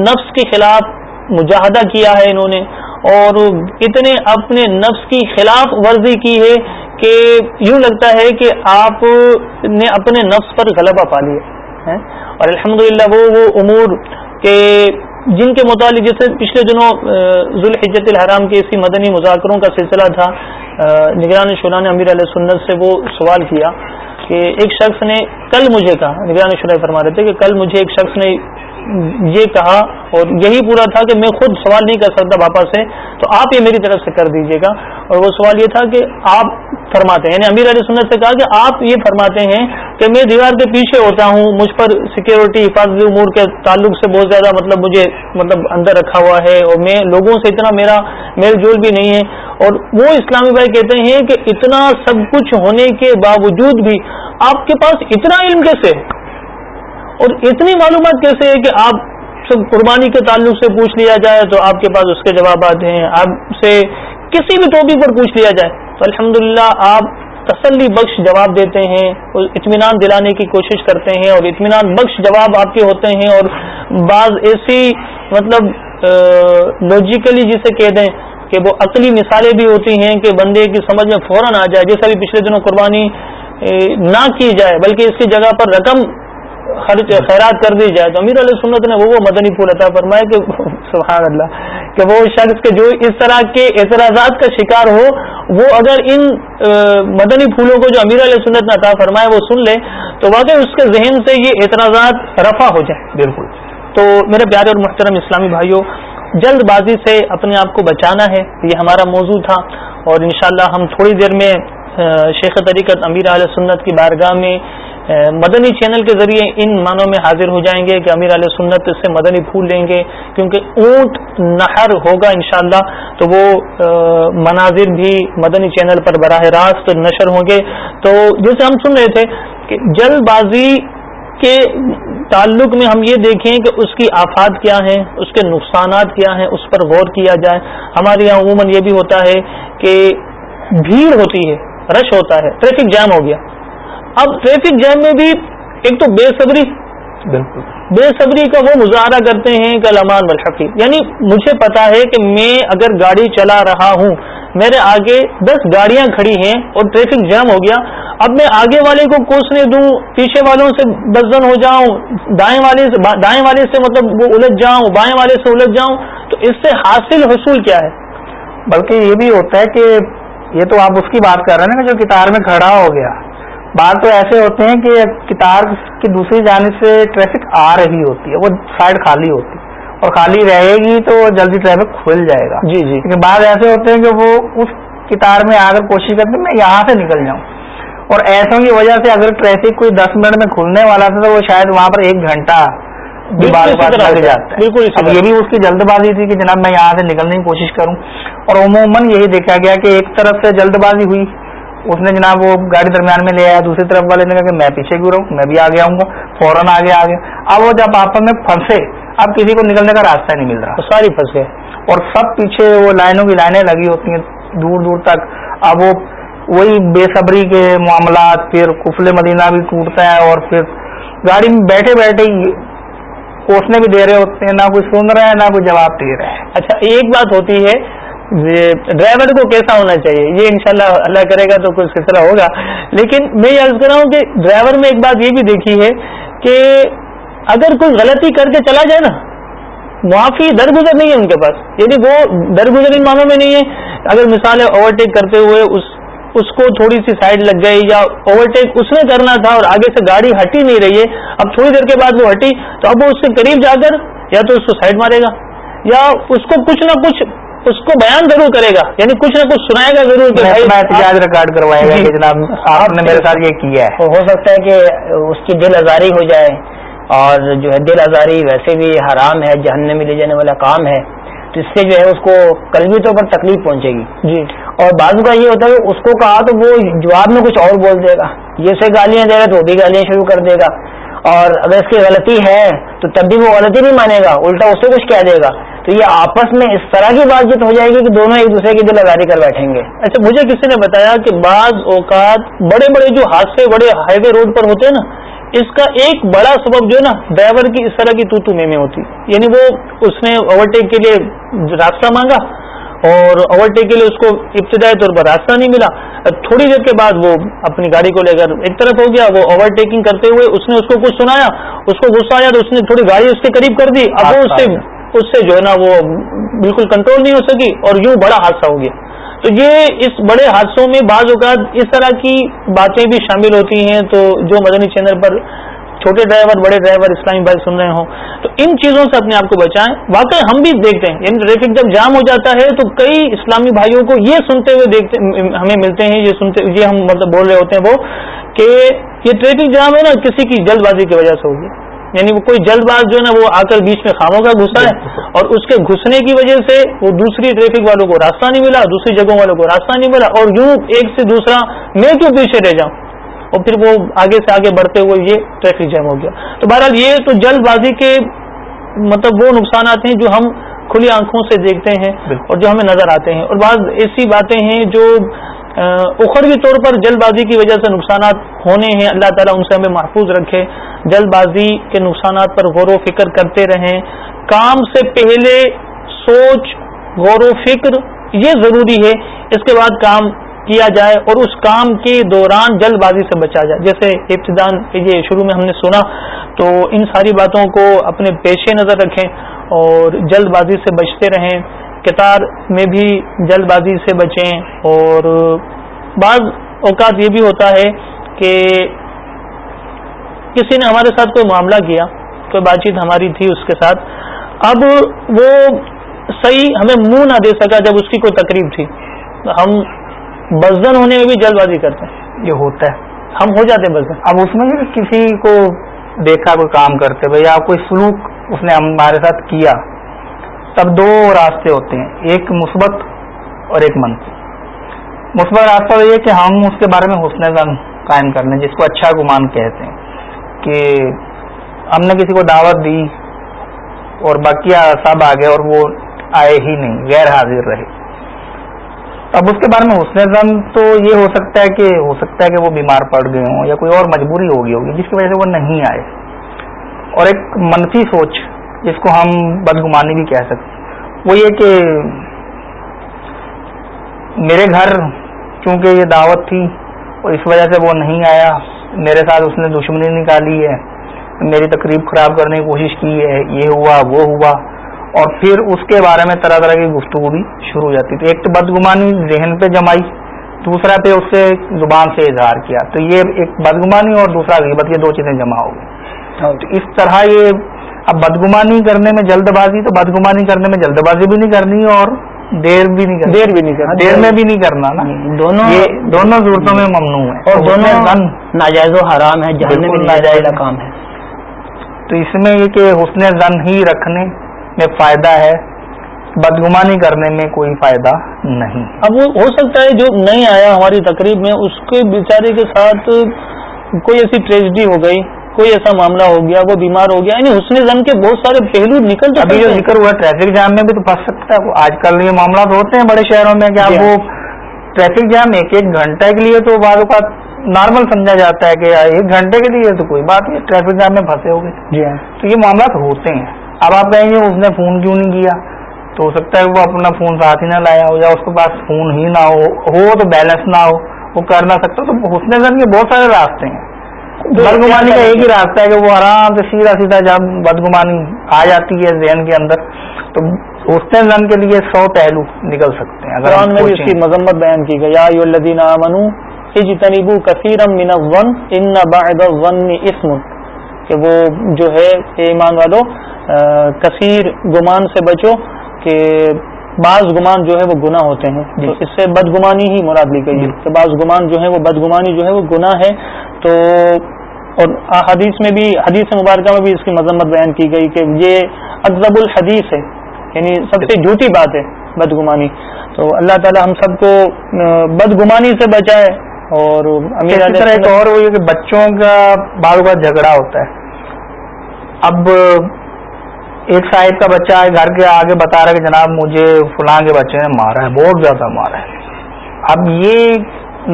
نفس کے خلاف مجاہدہ کیا ہے انہوں نے اور اتنے اپنے نفس کی خلاف ورزی کی ہے کہ یوں لگتا ہے کہ آپ نے اپنے نفس پر غلبہ پا لیا اور الحمدللہ وہ وہ امور کہ جن کے متعلق جیسے پچھلے دنوں ذوالحجت الحرام کے اسی مدنی مذاکروں کا سلسلہ تھا نگران شلان امیر علیہ سنت سے وہ سوال کیا کہ ایک شخص نے، کل مجھے کہا، نگران شعلہ فرما رہے تھے کہ کل مجھے ایک شخص نے یہ کہا اور یہی پورا تھا کہ میں خود سوال نہیں کر سکتا باپا سے، تو آپ یہ میری طرف سے کر دیجیے گا۔ اور وہ سوال یہ تھا کہ آپ فرماتے ہیں یعنی امیر علیہ سنت سے کہا کہ آپ یہ فرماتے ہیں کہ میں دیوار کے پیچھے ہوتا ہوں، مجھ پر سیکیورٹی حفاظتی امور کے تعلق سے بہت زیادہ مطلب مجھے مطلب اندر رکھا ہوا ہے اور میں لوگوں سے اتنا میرا میل جول بھی نہیں ہے۔ اور وہ اسلامی بھائی کہتے ہیں کہ اتنا سب کچھ ہونے کے باوجود بھی آپ کے پاس اتنا علم کیسے ہے؟ اور اتنی معلومات کیسے ہے کہ آپ سب قربانی کے تعلق سے پوچھ لیا جائے تو آپ کے پاس اس کے جوابات ہیں، آپ سے کسی بھی ٹاپک پر پوچھ لیا جائے۔ تو الحمدللہ آپ تسلی بخش جواب دیتے ہیں، اور اطمینان دلانے کی کوشش کرتے ہیں، اور اطمینان بخش جواب آپ کے ہوتے ہیں، اور بعض ایسی مطلب لاجیکلی جسے کہہ دیں کہ وہ عقلی مثالیں بھی ہوتی ہیں کہ بندے کی سمجھ میں فوراً آ جائے، جیسا بھی پچھلے دنوں قربانی نہ کی جائے، بلکہ اس کی جگہ پر رقم خرچ خیرات کر دی جائے تو امیر علیہ سنت نے وہ مدنی پھول عطا فرمایا کہ سبحان اللہ، کہ وہ شخص کے جو اس طرح کے اعتراضات کا شکار ہو، وہ اگر ان مدنی پھولوں کو جو امیر علیہ سنت نے عطا فرمایا وہ سن لے، تو واقعی اس کے ذہن سے یہ اعتراضات رفع ہو جائے بالکل۔ تو میرے پیارے اور محترم اسلامی بھائیوں، جلد بازی سے اپنے آپ کو بچانا ہے، یہ ہمارا موضوع تھا، اور انشاءاللہ ہم تھوڑی دیر میں شیخ طریقت امیر علیہ سنت کی بارگاہ میں مدنی چینل کے ذریعے ان معنوں میں حاضر ہو جائیں گے کہ امیر علیہ سنت سے مدنی پھول لیں گے، کیونکہ اونٹ نہر ہوگا انشاءاللہ، تو وہ مناظر بھی مدنی چینل پر براہ راست نشر ہوں گے۔ تو جیسے ہم سن رہے تھے کہ جلد بازی کے تعلق میں ہم یہ دیکھیں کہ اس کی آفات کیا ہیں، اس کے نقصانات کیا ہیں، اس پر غور کیا جائے۔ ہمارے یہاں عموماً یہ بھی ہوتا ہے کہ بھیڑ ہوتی ہے، رش ہوتا ہے، ٹریفک جام ہو گیا۔ اب ٹریفک جیم میں بھی ایک تو بے صبری بالکل۔ بے صبری کا وہ مظاہرہ کرتے ہیں کہ لمان بلحقی یعنی مجھے پتا ہے کہ میں اگر گاڑی چلا رہا ہوں میرے آگے دس گاڑیاں کھڑی ہیں اور ٹریفک جام ہو گیا اب میں آگے والے کو کوسنے دوں پیچھے والوں سے بزن ہو جاؤں دائیں والے سے دائیں والے سے مطلب وہ الجھ جاؤں بائیں والے سے الجھ جاؤں تو اس سے حاصل حصول کیا ہے؟ بلکہ یہ بھی ہوتا ہے کہ یہ تو آپ اس کی بات کر رہے ہیں نا جو کتار میں کھڑا ہو گیا۔ بات تو ایسے ہوتے ہیں کہ کتار کی دوسری جانب سے ٹریفک آ رہی ہوتی ہے وہ سائڈ خالی ہوتی ہے۔ اور خالی رہے گی تو جلدی ٹریفک کھل جائے گا۔ جی جی۔ لیکن بعض ایسے ہوتے ہیں کہ وہ اس کتار میں آ کر کوشش کرتے ہیں میں یہاں سے نکل جاؤں۔ اور ایسوں کی وجہ سے اگر ٹریفک کوئی دس منٹ میں کھلنے والا تھا تو وہ شاید وہاں پر ایک گھنٹہ بالکل یہ بھی اس کی جلد بازی تھی کہ جناب میں یہاں سے نکلنے کی کوشش کروں۔ اور عموماً یہی دیکھا گیا کہ ایک طرف سے جلد بازی ہوئی۔ اس نے جناب وہ گاڑی درمیان میں لے آیا دوسری طرف والے نے کہا کہ میں پیچھے کیوں رہوں میں بھی آگے آؤں گا فوراً آگے آ گیا اب وہ جب آپس میں پھنسے اب کسی کو نکلنے کا راستہ نہیں مل رہا۔ ساری پھنس گئے۔ اور سب پیچھے وہ لائنوں کی لائنیں لگی ہوتی ہیں دور دور تک۔ اب وہ وہی بے صبری کے معاملات پھر کفل مدینہ بھی ٹوٹتا ہے اور پھر گاڑی میں بیٹھے بیٹھے کوسنے بھی دے رہے ہوتے ہیں نہ کوئی سن رہا ہے نہ کوئی جواب دے رہا ہے۔ اچھا ایک بات ہوتی ہے ڈرائیور کو کیسا ہونا چاہیے؟ یہ انشاءاللہ اللہ کرے گا تو کچھ کس طرح ہوگا۔ لیکن میں یہ عرض کر رہا ہوں کہ ڈرائیور میں ایک بات یہ بھی دیکھی ہے کہ اگر کوئی غلطی کر کے چلا جائے نا، معافی درگزر نہیں ہے ان کے پاس۔ یعنی وہ درگزر ان معنوں میں نہیں ہے۔ اگر مثال ہے اوورٹیک کرتے ہوئے اس اس کو تھوڑی سی سائڈ لگ گئی یا اوورٹیک اس نے کرنا تھا اور آگے سے گاڑی ہٹی نہیں رہی ہے، اب تھوڑی دیر کے بعد وہ ہٹی، تو اب وہ اس کے قریب جا کر یا تو اس کو سائڈ مارے گا یا اس کو کچھ نہ کچھ اس کو بیان ضرور کرے گا۔ یعنی کچھ نہ کچھ سنائے گا ضرور کہ احتجاج ریکارڈ کروائے گا کہ جناب آپ نے میرے ساتھ یہ کیا ہے۔ ہو سکتا ہے کہ اس کی دل آزاری ہو جائے اور جو ہے دل آزاری ویسے بھی حرام ہے جہنم میں لے جانے والا کام ہے۔ تو اس سے جو ہے اس کو قلبی طور پر تکلیف پہنچے گی۔ جی۔ اور بعض کا یہ ہوتا ہے کہ اس کو کہا تو وہ جواب میں کچھ اور بول دے گا۔ یہ اسے گالیاں دے گا تو وہ بھی گالیاں شروع کر دے گا۔ اور اگر اس کی غلطی ہے تو تب بھی وہ غلطی نہیں مانے گا۔ الٹا اس سے کچھ کہہ دے گا۔ تو یہ آپس میں اس طرح کی بات چیت ہو جائے گی کہ دونوں ایک دوسرے کی دل آزاری کر بیٹھیں گے۔ اچھا مجھے کسی نے بتایا کہ بعض اوقات بڑے بڑے جو حادثے بڑے ہائی وے روڈ پر ہوتے ہیں نا اس کا ایک بڑا سبب جو ہے نا ڈرائیور کی اس طرح کی تو میں میں ہوتی۔ یعنی وہ اس نے اوورٹیک کے لیے راستہ مانگا اور اوورٹیک کے لیے اس کو ابتدائی طور پر راستہ نہیں ملا۔ تھوڑی دیر کے بعد وہ اپنی گاڑی کو لے کر ایک طرف ہو گیا وہ اوورٹیکنگ کرتے ہوئے اس نے اس کو کچھ سنایا اس کو غصہ آیا تو اس نے تھوڑی گاڑی اس کے قریب کر دی۔ اب وہ اس سے اس سے جو ہے نا وہ بالکل کنٹرول نہیں ہو سکی اور یوں بڑا حادثہ ہو گیا۔ تو یہ اس بڑے حادثوں میں بعض اوقات اس طرح کی باتیں بھی شامل ہوتی ہیں۔ تو جو مدنی چینل پر چھوٹے ڈرائیور، بڑے ڈرائیور اسلامی بھائی سن رہے ہوں، تو ان چیزوں سے اپنے آپ کو بچائیں۔ واقعی ہم بھی دیکھتے ہیں یعنی ٹریفک جب جام ہو جاتا ہے تو کئی اسلامی بھائیوں کو یہ سنتے ہوئے دیکھتے ہمیں ملتے ہیں، یہ سنتے، یہ ہم مطلب بول رہے ہوتے ہیں وہ کہ یہ ٹریفک جام ہے نا کسی کی جلد بازی کی وجہ سے ہوگی یعنی وہ کوئی جلد باز جو ہے نا وہ آ کر بیچ میں خاموں کا گھسا ہے اور اس کے گھسنے کی وجہ سے وہ دوسری ٹریفک والوں کو راستہ نہیں ملا دوسری جگہوں والوں کو راستہ نہیں ملا اور یوں ایک سے دوسرا میں کیوں پیچھے رہ جاؤں؟ اور پھر وہ آگے سے آگے بڑھتے ہوئے یہ ٹریفک جام ہو گیا۔ تو بہرحال یہ تو جلد بازی کے مطلب وہ نقصانات ہیں جو ہم کھلی آنکھوں سے دیکھتے ہیں اور جو ہمیں نظر آتے ہیں۔ اور بعض ایسی باتیں ہیں جو اخروی طور پر جلد بازی کی وجہ سے نقصانات ہونے ہیں۔ اللہ تعالیٰ ان سے ہمیں محفوظ رکھے۔ جلد بازی کے نقصانات پر غور و فکر کرتے رہیں۔ کام سے پہلے سوچ، غور و فکر یہ ضروری ہے، اس کے بعد کام کیا جائے اور اس کام کے دوران جلد بازی سے بچا جائے۔ جیسے ابتدان یہ شروع میں ہم نے سنا، تو ان ساری باتوں کو اپنے پیش نظر رکھیں اور جلد بازی سے بچتے رہیں۔ کتار میں بھی جلد بازی سے بچیں اور بعض اوقات یہ بھی ہوتا ہے کہ کسی نے ہمارے ساتھ کوئی معاملہ کیا کوئی بات چیت ہماری تھی اس کے ساتھ اب وہ صحیح ہمیں منہ نہ دے سکا جب اس کی کوئی تقریب تھی۔ ہم بزدن ہونے میں بھی جلد بازی کرتے ہیں۔ یہ ہوتا ہے۔ ہم ہو جاتے ہیں بزدن اب اس میں کسی کو دیکھا کوئی کام کرتے بھائی آپ کوئی سلوک اس نے ہمارے ساتھ کیا تب دو راستے ہوتے ہیں ایک مثبت اور ایک منفی۔ مثبت راستہ یہ کہ ہم اس کے بارے میں حسن زن قائم کر لیں جس کو اچھا گمان کہتے ہیں۔ کہ ہم نے کسی کو دعوت دی اور باقی سب آگے اور وہ آئے ہی نہیں، غیر حاضر رہے۔ اب اس کے بارے میں حسن زن تو یہ ہو سکتا ہے کہ، ہو سکتا ہے کہ وہ بیمار پڑ گئے ہوں یا کوئی اور مجبوری ہوگی ہوگی، جس کی وجہ سے وہ نہیں آئے۔ اور ایک منفی سوچ، جس کو ہم بدگمانی بھی کہہ سکتے وہ یہ کہ میرے گھر، چونکہ یہ دعوت تھی اور اس وجہ سے وہ نہیں آیا میرے ساتھ اس نے دشمنی نکالی ہے میری تقریب خراب کرنے کی کوشش کی ہے یہ ہوا وہ ہوا۔ اور پھر اس کے بارے میں طرح طرح کی گفتگو بھی شروع ہو جاتی تھی۔ ایک تو بدگمانی ذہن پہ جمائی دوسرا پہ اس سے زبان سے اظہار کیا۔ تو یہ ایک بدگمانی اور دوسرا غیبت یہ دو چیزیں جمع ہو گئی۔ تو اس طرح یہ اب بدگمانی کرنے میں جلد بازی تو بدگمانی کرنے میں جلد بازی بھی نہیں کرنی اور دیر بھی نہیں دیر بھی نہیں کرنا. دیر میں بھی نہیں کرنا نا. دونوں دونوں صورتوں میں ممنوع ہے. اور دونوں ناجائز و حرام ہے بالکل ناجائز کام ہے۔ تو اس میں یہ کہ حسن زن ہی رکھنے میں فائدہ ہے بدگمانی کرنے میں کوئی فائدہ نہیں۔ اب وہ ہو سکتا ہے جو نہیں آیا ہماری تقریب میں اس کے بیچارے کے ساتھ کوئی ایسی ٹریجڈی ہو گئی۔ کوئی ایسا معاملہ ہو گیا وہ بیمار ہو گیا یعنی حسن زن کے بہت سارے پہلو نکل ابھی جو ذکر ہوا ٹریفک جام میں بھی تو پھنس سکتا ہے آج کل یہ معاملات ہوتے ہیں بڑے شہروں میں کہ وہ ٹریفک جام ایک ایک گھنٹے کے لیے تو بعض اوقات نارمل سمجھا جاتا ہے کہ ایک گھنٹے کے لیے تو کوئی بات نہیں ٹریفک جام میں پھنسے ہو گئے جی ہاں۔ تو یہ معاملات ہوتے ہیں۔ اب آپ کہیں گے اس نے فون کیوں نہیں کیا؟ تو ہو سکتا ہے وہ اپنا فون ساتھ ہی نہ لایا ہو یا اس کے پاس فون ہی نہ ہو ہو تو بیلنس نہ ہو وہ کر نہ سکتا۔ تو حسن زن کے بہت سارے راستے ہیں۔ بدگمانی کا ایک ہی راستہ ہے کہ وہ آرام سے سیدھا سیدھا جب بدگمانی آ جاتی ہے ذہن کے اندر تو حسن زن کے لیے سو پہلو نکل سکتے ہیں۔ قرآن میں بھی اس کی مذمت بیان کی گئی یا الذین آمنو اجتنبوا کثیرا من الظن ان بعد الظن اسم کہ وہ جو ہے ایمان والو کثیر گمان سے بچو کہ بعض گمان جو ہے وہ گناہ ہوتے ہیں۔ جی۔ تو اس سے بدگمانی ہی مراد لی گئی ہے۔ کہ بعض گمان جو ہے وہ بدگمانی جو ہے وہ گناہ ہے۔ تو اور حدیث میں بھی حدیث مبارکہ میں بھی اس کی مذمت بیان کی گئی کہ یہ اقزب الحدیث ہے یعنی سب سے جھوٹی بات ہے بدگمانی۔ تو اللہ تعالی ہم سب کو بدگمانی سے بچائے اور امیر طرح ایک اور وہ یہ کہ بچوں کا بعض بار جھگڑا ہوتا ہے۔ اب ایک صاحب کا بچہ ہے گھر کے آگے بتا رہا ہے کہ جناب مجھے فلاں کے بچے نے مارا ہے بہت زیادہ مارا ہے۔ اب یہ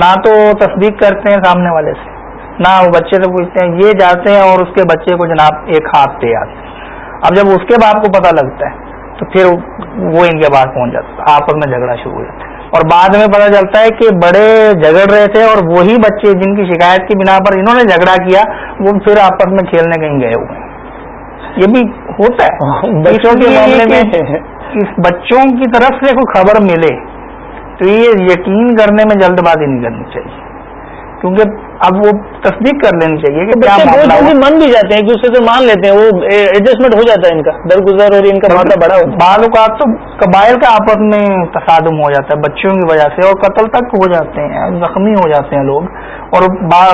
نہ تو تصدیق کرتے ہیں سامنے والے سے۔ نہ وہ بچے سے پوچھتے ہیں یہ جاتے ہیں اور اس کے بچے کو جناب ایک ہاتھ دے آتے ہیں۔ اب جب اس کے باپ کو پتہ لگتا ہے تو پھر وہ ان کے پاس پہنچ جاتا ہے آپس میں جھگڑا شروع ہو جاتا ہے۔ اور بعد میں پتہ چلتا ہے کہ بڑے جھگڑ رہے تھے اور وہی بچے جن کی شکایت کی بنا پر انہوں نے جھگڑا کیا وہ پھر آپس میں کھیلنے کہیں گئے ہوئے یہ بھی ہوتا ہے۔ بچوں کے معاملے میں۔ اس بچوں کی طرف سے کوئی خبر ملے تو یہ یقین کرنے میں جلد بازی نہیں کرنی چاہیے۔ کیونکہ اب وہ تصدیق کر لینی چاہیے کہ کیا معاملہ ہوا۔ من بھی جاتے ہیں ایک دوسرے سے مان لیتے ہیں وہ ایڈجسٹمنٹ ہو جاتا ہے ان کا درگزر اور ان کا بڑا ہوتا بعض اوقات تو قبائل کا آپس میں تصادم ہو جاتا ہے بچوں کی وجہ سے اور قتل تک ہو جاتے ہیں زخمی ہو جاتے ہیں لوگ۔ اور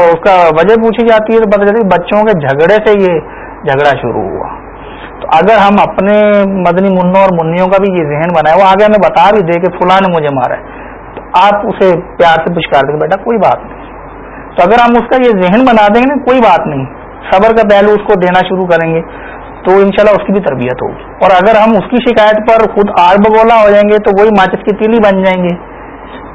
اس کا وجہ پوچھی جاتی ہے تو پتہ چلتی ہے بچوں کے جھگڑے سے یہ جھگڑا شروع ہوا۔ تو اگر ہم اپنے مدنی منوں اور منیوں کا بھی یہ ذہن بنائے وہ آگے ہمیں بتا بھی دے کہ فلاں نے مجھے مارا ہے تو آپ اسے پیار سے پچکار دیں بیٹا کوئی بات نہیں۔ تو اگر ہم اس کا یہ ذہن بنا دیں گے نا کوئی بات نہیں۔ صبر کا پہلو اس کو دینا شروع کریں گے تو انشاءاللہ اس کی بھی تربیت ہوگی۔ اور اگر ہم اس کی شکایت پر خود آگ بگولا ہو جائیں گے تو وہی ماچس کی تیلی بن جائیں گے۔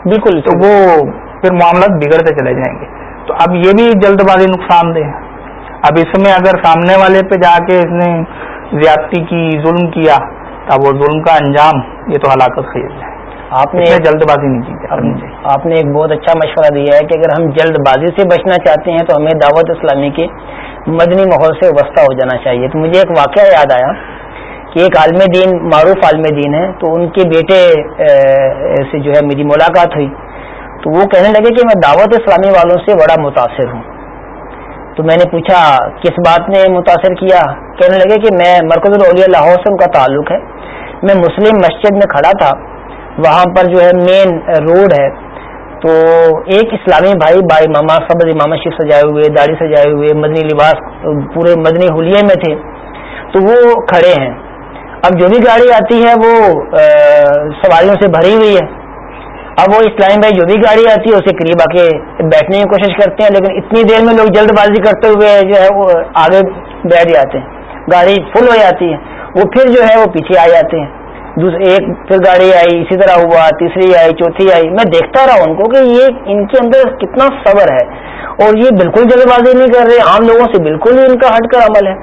بالکل۔ تو وہ پھر معاملات بگڑتے چلے جائیں گے۔ تو اب یہ بھی جلد بازی نقصان دہ ہے۔ اب اس میں اگر سامنے والے پہ جا کے اس نے زیادتی کی ظلم کیا اب وہ ظلم کا انجام یہ تو ہلاکت خیز ہے۔ آپ نے جلد بازی نہیں کی آپ نے ایک بہت اچھا مشورہ دیا ہے کہ اگر ہم جلد بازی سے بچنا چاہتے ہیں تو ہمیں دعوت اسلامی کے مدنی ماحول سے وابستہ ہو جانا چاہیے۔ تو مجھے ایک واقعہ یاد آیا کہ ایک عالم دین معروف عالم دین ہے تو ان کے بیٹے سے جو ہے میری ملاقات ہوئی۔ تو وہ کہنے لگے کہ میں دعوت اسلامی والوں سے بڑا متاثر ہوں۔ تو میں نے پوچھا کس بات نے متاثر کیا؟ کہنے لگے کہ میں مرکز الاولیاء لاہور سے ان کا تعلق ہے۔ میں مسلم مسجد میں کھڑا تھا۔ وہاں پر جو ہے مین روڈ ہے، تو ایک اسلامی بھائی با امامہ سبز امامہ شریف سجائے ہوئے، داڑھی سجائے ہوئے، مدنی لباس، پورے مدنی حلیے میں تھے، تو وہ کھڑے ہیں۔ اب جو بھی گاڑی آتی ہے وہ سواریوں سے بھری ہوئی ہے۔ اب وہ اسلامی بھائی جو بھی گاڑی آتی ہے، اسے قریب آ کے بیٹھنے کی کوشش کرتے ہیں، لیکن اتنی دیر میں لوگ جلد بازی کرتے ہوئے جو ہے وہ آگے بیٹھ جاتے ہیں۔ گاڑی فل ہو جاتی ہے۔ وہ پھر جو ہے وہ پیچھے آ جاتے ہیں۔ ایک پھر گاڑی آئی اسی طرح ہوا تیسری آئی چوتھی آئی۔ میں دیکھتا رہا ان کو کہ یہ ان کے اندر کتنا صبر ہے۔ اور یہ بالکل جلد بازی نہیں کر رہے عام لوگوں سے بالکل ہی ان کا ہٹ کر عمل ہے۔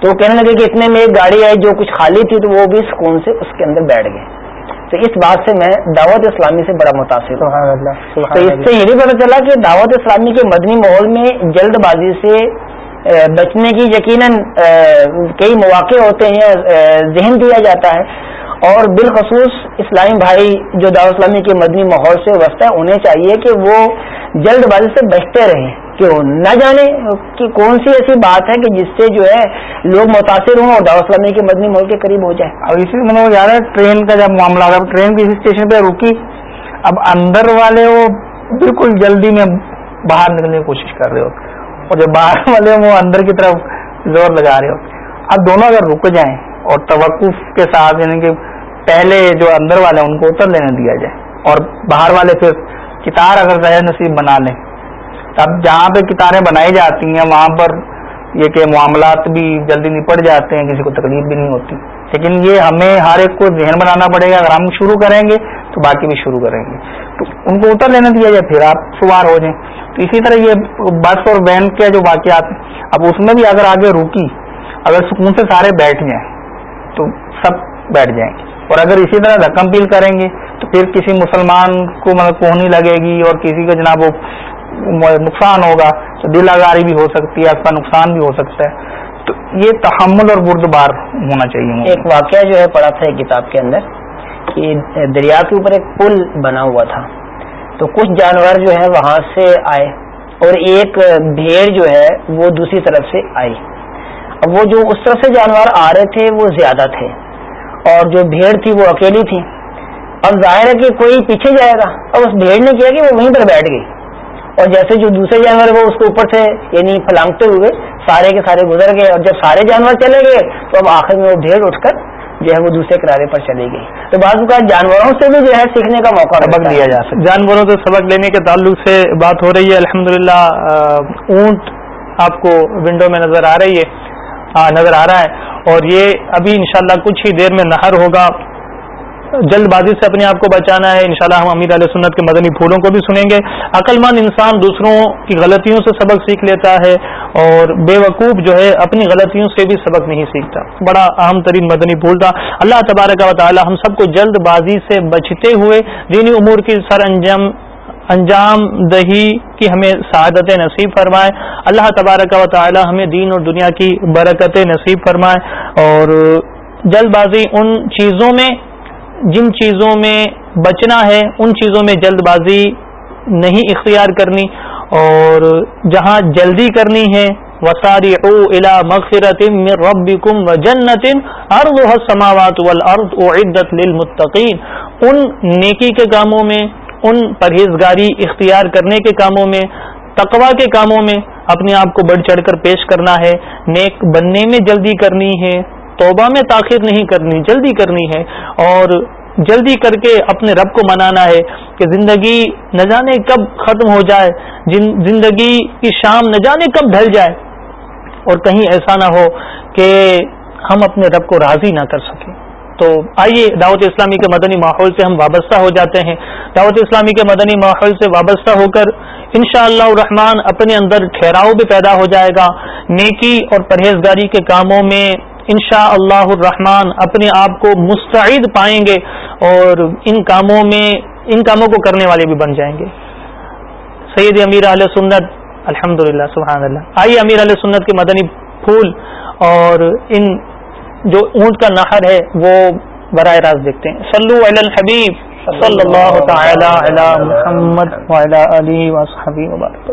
تو کہنے لگے کہ اتنے میں ایک گاڑی آئی جو کچھ خالی تھی تو وہ بھی سکون سے اس کے اندر بیٹھ گئے۔ تو اس بات سے میں دعوت اسلامی سے بڑا متاثر ہوں۔ تو اس سے یہ بھی پتا چلا کہ دعوت اسلامی کے مدنی ماحول میں جلد بازی سے بچنے کی یقیناً کئی مواقع ہوتے ہیں ذہن دیا جاتا ہے۔ اور بالخصوص اسلامی بھائی جو دعوت اسلامی کے مدنی ماحول سے وسطہ ہے انہیں چاہیے کہ وہ جلد بازی سے بچتے رہیں، کہ نہ جانے کہ کون سی ایسی بات ہے کہ جس سے جو ہے لوگ متاثر ہوں اور دعوت اسلامی کے مدنی ماحول کے قریب ہو جائے اب اسی میں نے یاد ہے، ٹرین کا جب معاملہ تھا ٹرین کسی اسٹیشن پہ رکی، اب اندر والے وہ بالکل جلدی میں باہر نکلنے کی کوشش کر رہے ہوتے اور جو باہر والے وہ اندر کی طرف زور لگا رہے ہوتے اب دونوں اگر رک جائیں اور توقف کے ساتھ یعنی کہ پہلے جو اندر والے ہیں، ان کو اتر لینے دیا جائے۔ اور باہر والے پھر کتار اگر سہج نصیب بنا لیں۔ اب جہاں پہ کتاریں بنائی جاتی ہیں، وہاں پر یہ کہ معاملات بھی جلدی نپٹ جاتے ہیں، کسی کو تکلیف بھی نہیں ہوتی۔ لیکن یہ ہمیں ہر ایک کو ذہن بنانا پڑے گا۔ اگر ہم شروع کریں گے، تو باقی بھی شروع کریں گے۔ تو ان کو اتر لینے دیا جائے، پھر آپ سوار ہو جائیں۔ تو اسی طرح یہ بس اور وین کے جو واقعات ہیں، اب اس میں بھی اگر آگے روکی اگر سکون سے سارے بیٹھ جائیں، تو سب بیٹھ جائیں گے۔ اور اگر اسی طرح رقم پیل کریں گے، تو پھر کسی مسلمان کو مطلب کونی لگے گی اور کسی کا جناب وہ نقصان ہوگا، تو دل آگاری بھی ہو سکتی ہے اس کا نقصان بھی ہو سکتا ہے۔ تو یہ تحمل اور بردبار ہونا چاہیے ایک واقعہ جو ہے، پڑھا تھا ایک کتاب کے اندر کہ دریا کے اوپر ایک پل بنا ہوا تھا۔ تو کچھ جانور جو ہے وہاں سے آئے اور ایک بھیڑ جو ہے، وہ دوسری طرف سے آئی۔ اب وہ جو اس طرف سے جانور آ رہے تھے، وہ زیادہ تھے۔ اور جو بھیڑ تھی وہ اکیلی تھی۔ اب ظاہر ہے کہ کوئی پیچھے جائے گا۔ اب اس بھیڑ نے کیا کہ وہ وہیں پر بیٹھ گئی۔ اور جیسے جو دوسرے جانور وہ اس کے اوپر سے یعنی پھلانگتے ہوئے سارے کے سارے گزر گئے۔ اور جب سارے جانور چلے گئے تو اب آخر میں وہ بھیڑ اٹھ کر جو ہے وہ دوسرے کرارے پر چلی گئی۔ تو بعض اوقات جانوروں سے بھی جو ہے سیکھنے کا موقع سبق دیا جا سکتا جانوروں سے سبق لینے کے تعلق سے بات ہو رہی ہے۔ الحمدللہ اونٹ آپ کو ونڈو میں نظر آ رہی ہے۔ ہاں نظر آ رہا ہے اور یہ ابھی انشاءاللہ کچھ ہی دیر میں نہر ہوگا۔ جلد بازی سے اپنے آپ کو بچانا ہے۔ انشاءاللہ ہم امیر علیہ سنت کے مدنی پھولوں کو بھی سنیں گے۔ عقل مند انسان دوسروں کی غلطیوں سے سبق سیکھ لیتا ہے اور بے وقوف جو ہے اپنی غلطیوں سے بھی سبق نہیں سیکھتا۔ بڑا اہم ترین مدنی پھول تھا۔ اللہ تبارک و تعالی ہم سب کو جلد بازی سے بچتے ہوئے دینی امور کی سر انجام انجام دہی کی ہمیں سعادت نصیب فرمائے۔ اللہ تبارک و تعالی ہمیں دین اور دنیا کی برکت نصیب فرمائے اور جلد بازی ان چیزوں میں، جن چیزوں میں بچنا ہے، ان چیزوں میں جلد بازی نہیں اختیار کرنی اور جہاں جلدی کرنی ہے وساری او الا مغفرت رب کم و جنتن ارد و سماوات والارض اعدت للمتقین ان نیکی کے کاموں میں ان پرہیزگاری اختیار کرنے کے کاموں میں تقوا کے کاموں میں اپنے آپ کو بڑھ چڑھ کر پیش کرنا ہے۔ نیک بننے میں جلدی کرنی ہے، توبہ میں تاخیر نہیں کرنی، جلدی کرنی ہے۔ اور جلدی کر کے اپنے رب کو منانا ہے کہ زندگی نہ جانے کب ختم ہو جائے زندگی کی شام نہ جانے کب ڈھل جائے۔ اور کہیں ایسا نہ ہو کہ ہم اپنے رب کو راضی نہ کر سکیں۔ تو آئیے دعوت اسلامی کے مدنی ماحول سے ہم وابستہ ہو جاتے ہیں۔ دعوت اسلامی کے مدنی ماحول سے وابستہ ہو کر انشاءاللہ اللہ الرحمن اپنے اندر ٹھہراؤ بھی پیدا ہو جائے گا۔ نیکی اور پرہیزگاری کے کاموں میں انشاء اللہ الرحمن اپنے آپ کو مستعد پائیں گے اور ان کاموں میں، ان کاموں کو کرنے والے بھی بن جائیں گے۔ سید امیر علیہ سنت الحمد للہ سبحان اللہ۔ آئیے امیر علیہ سنت کے مدنی پھول اور ان جو اونٹ کا نہر ہے، وہ براہ راست دیکھتے ہیں۔ سلو الحبیب۔ صلی اللہ تعالی علی محمد وعلی علی وصحبی وبارک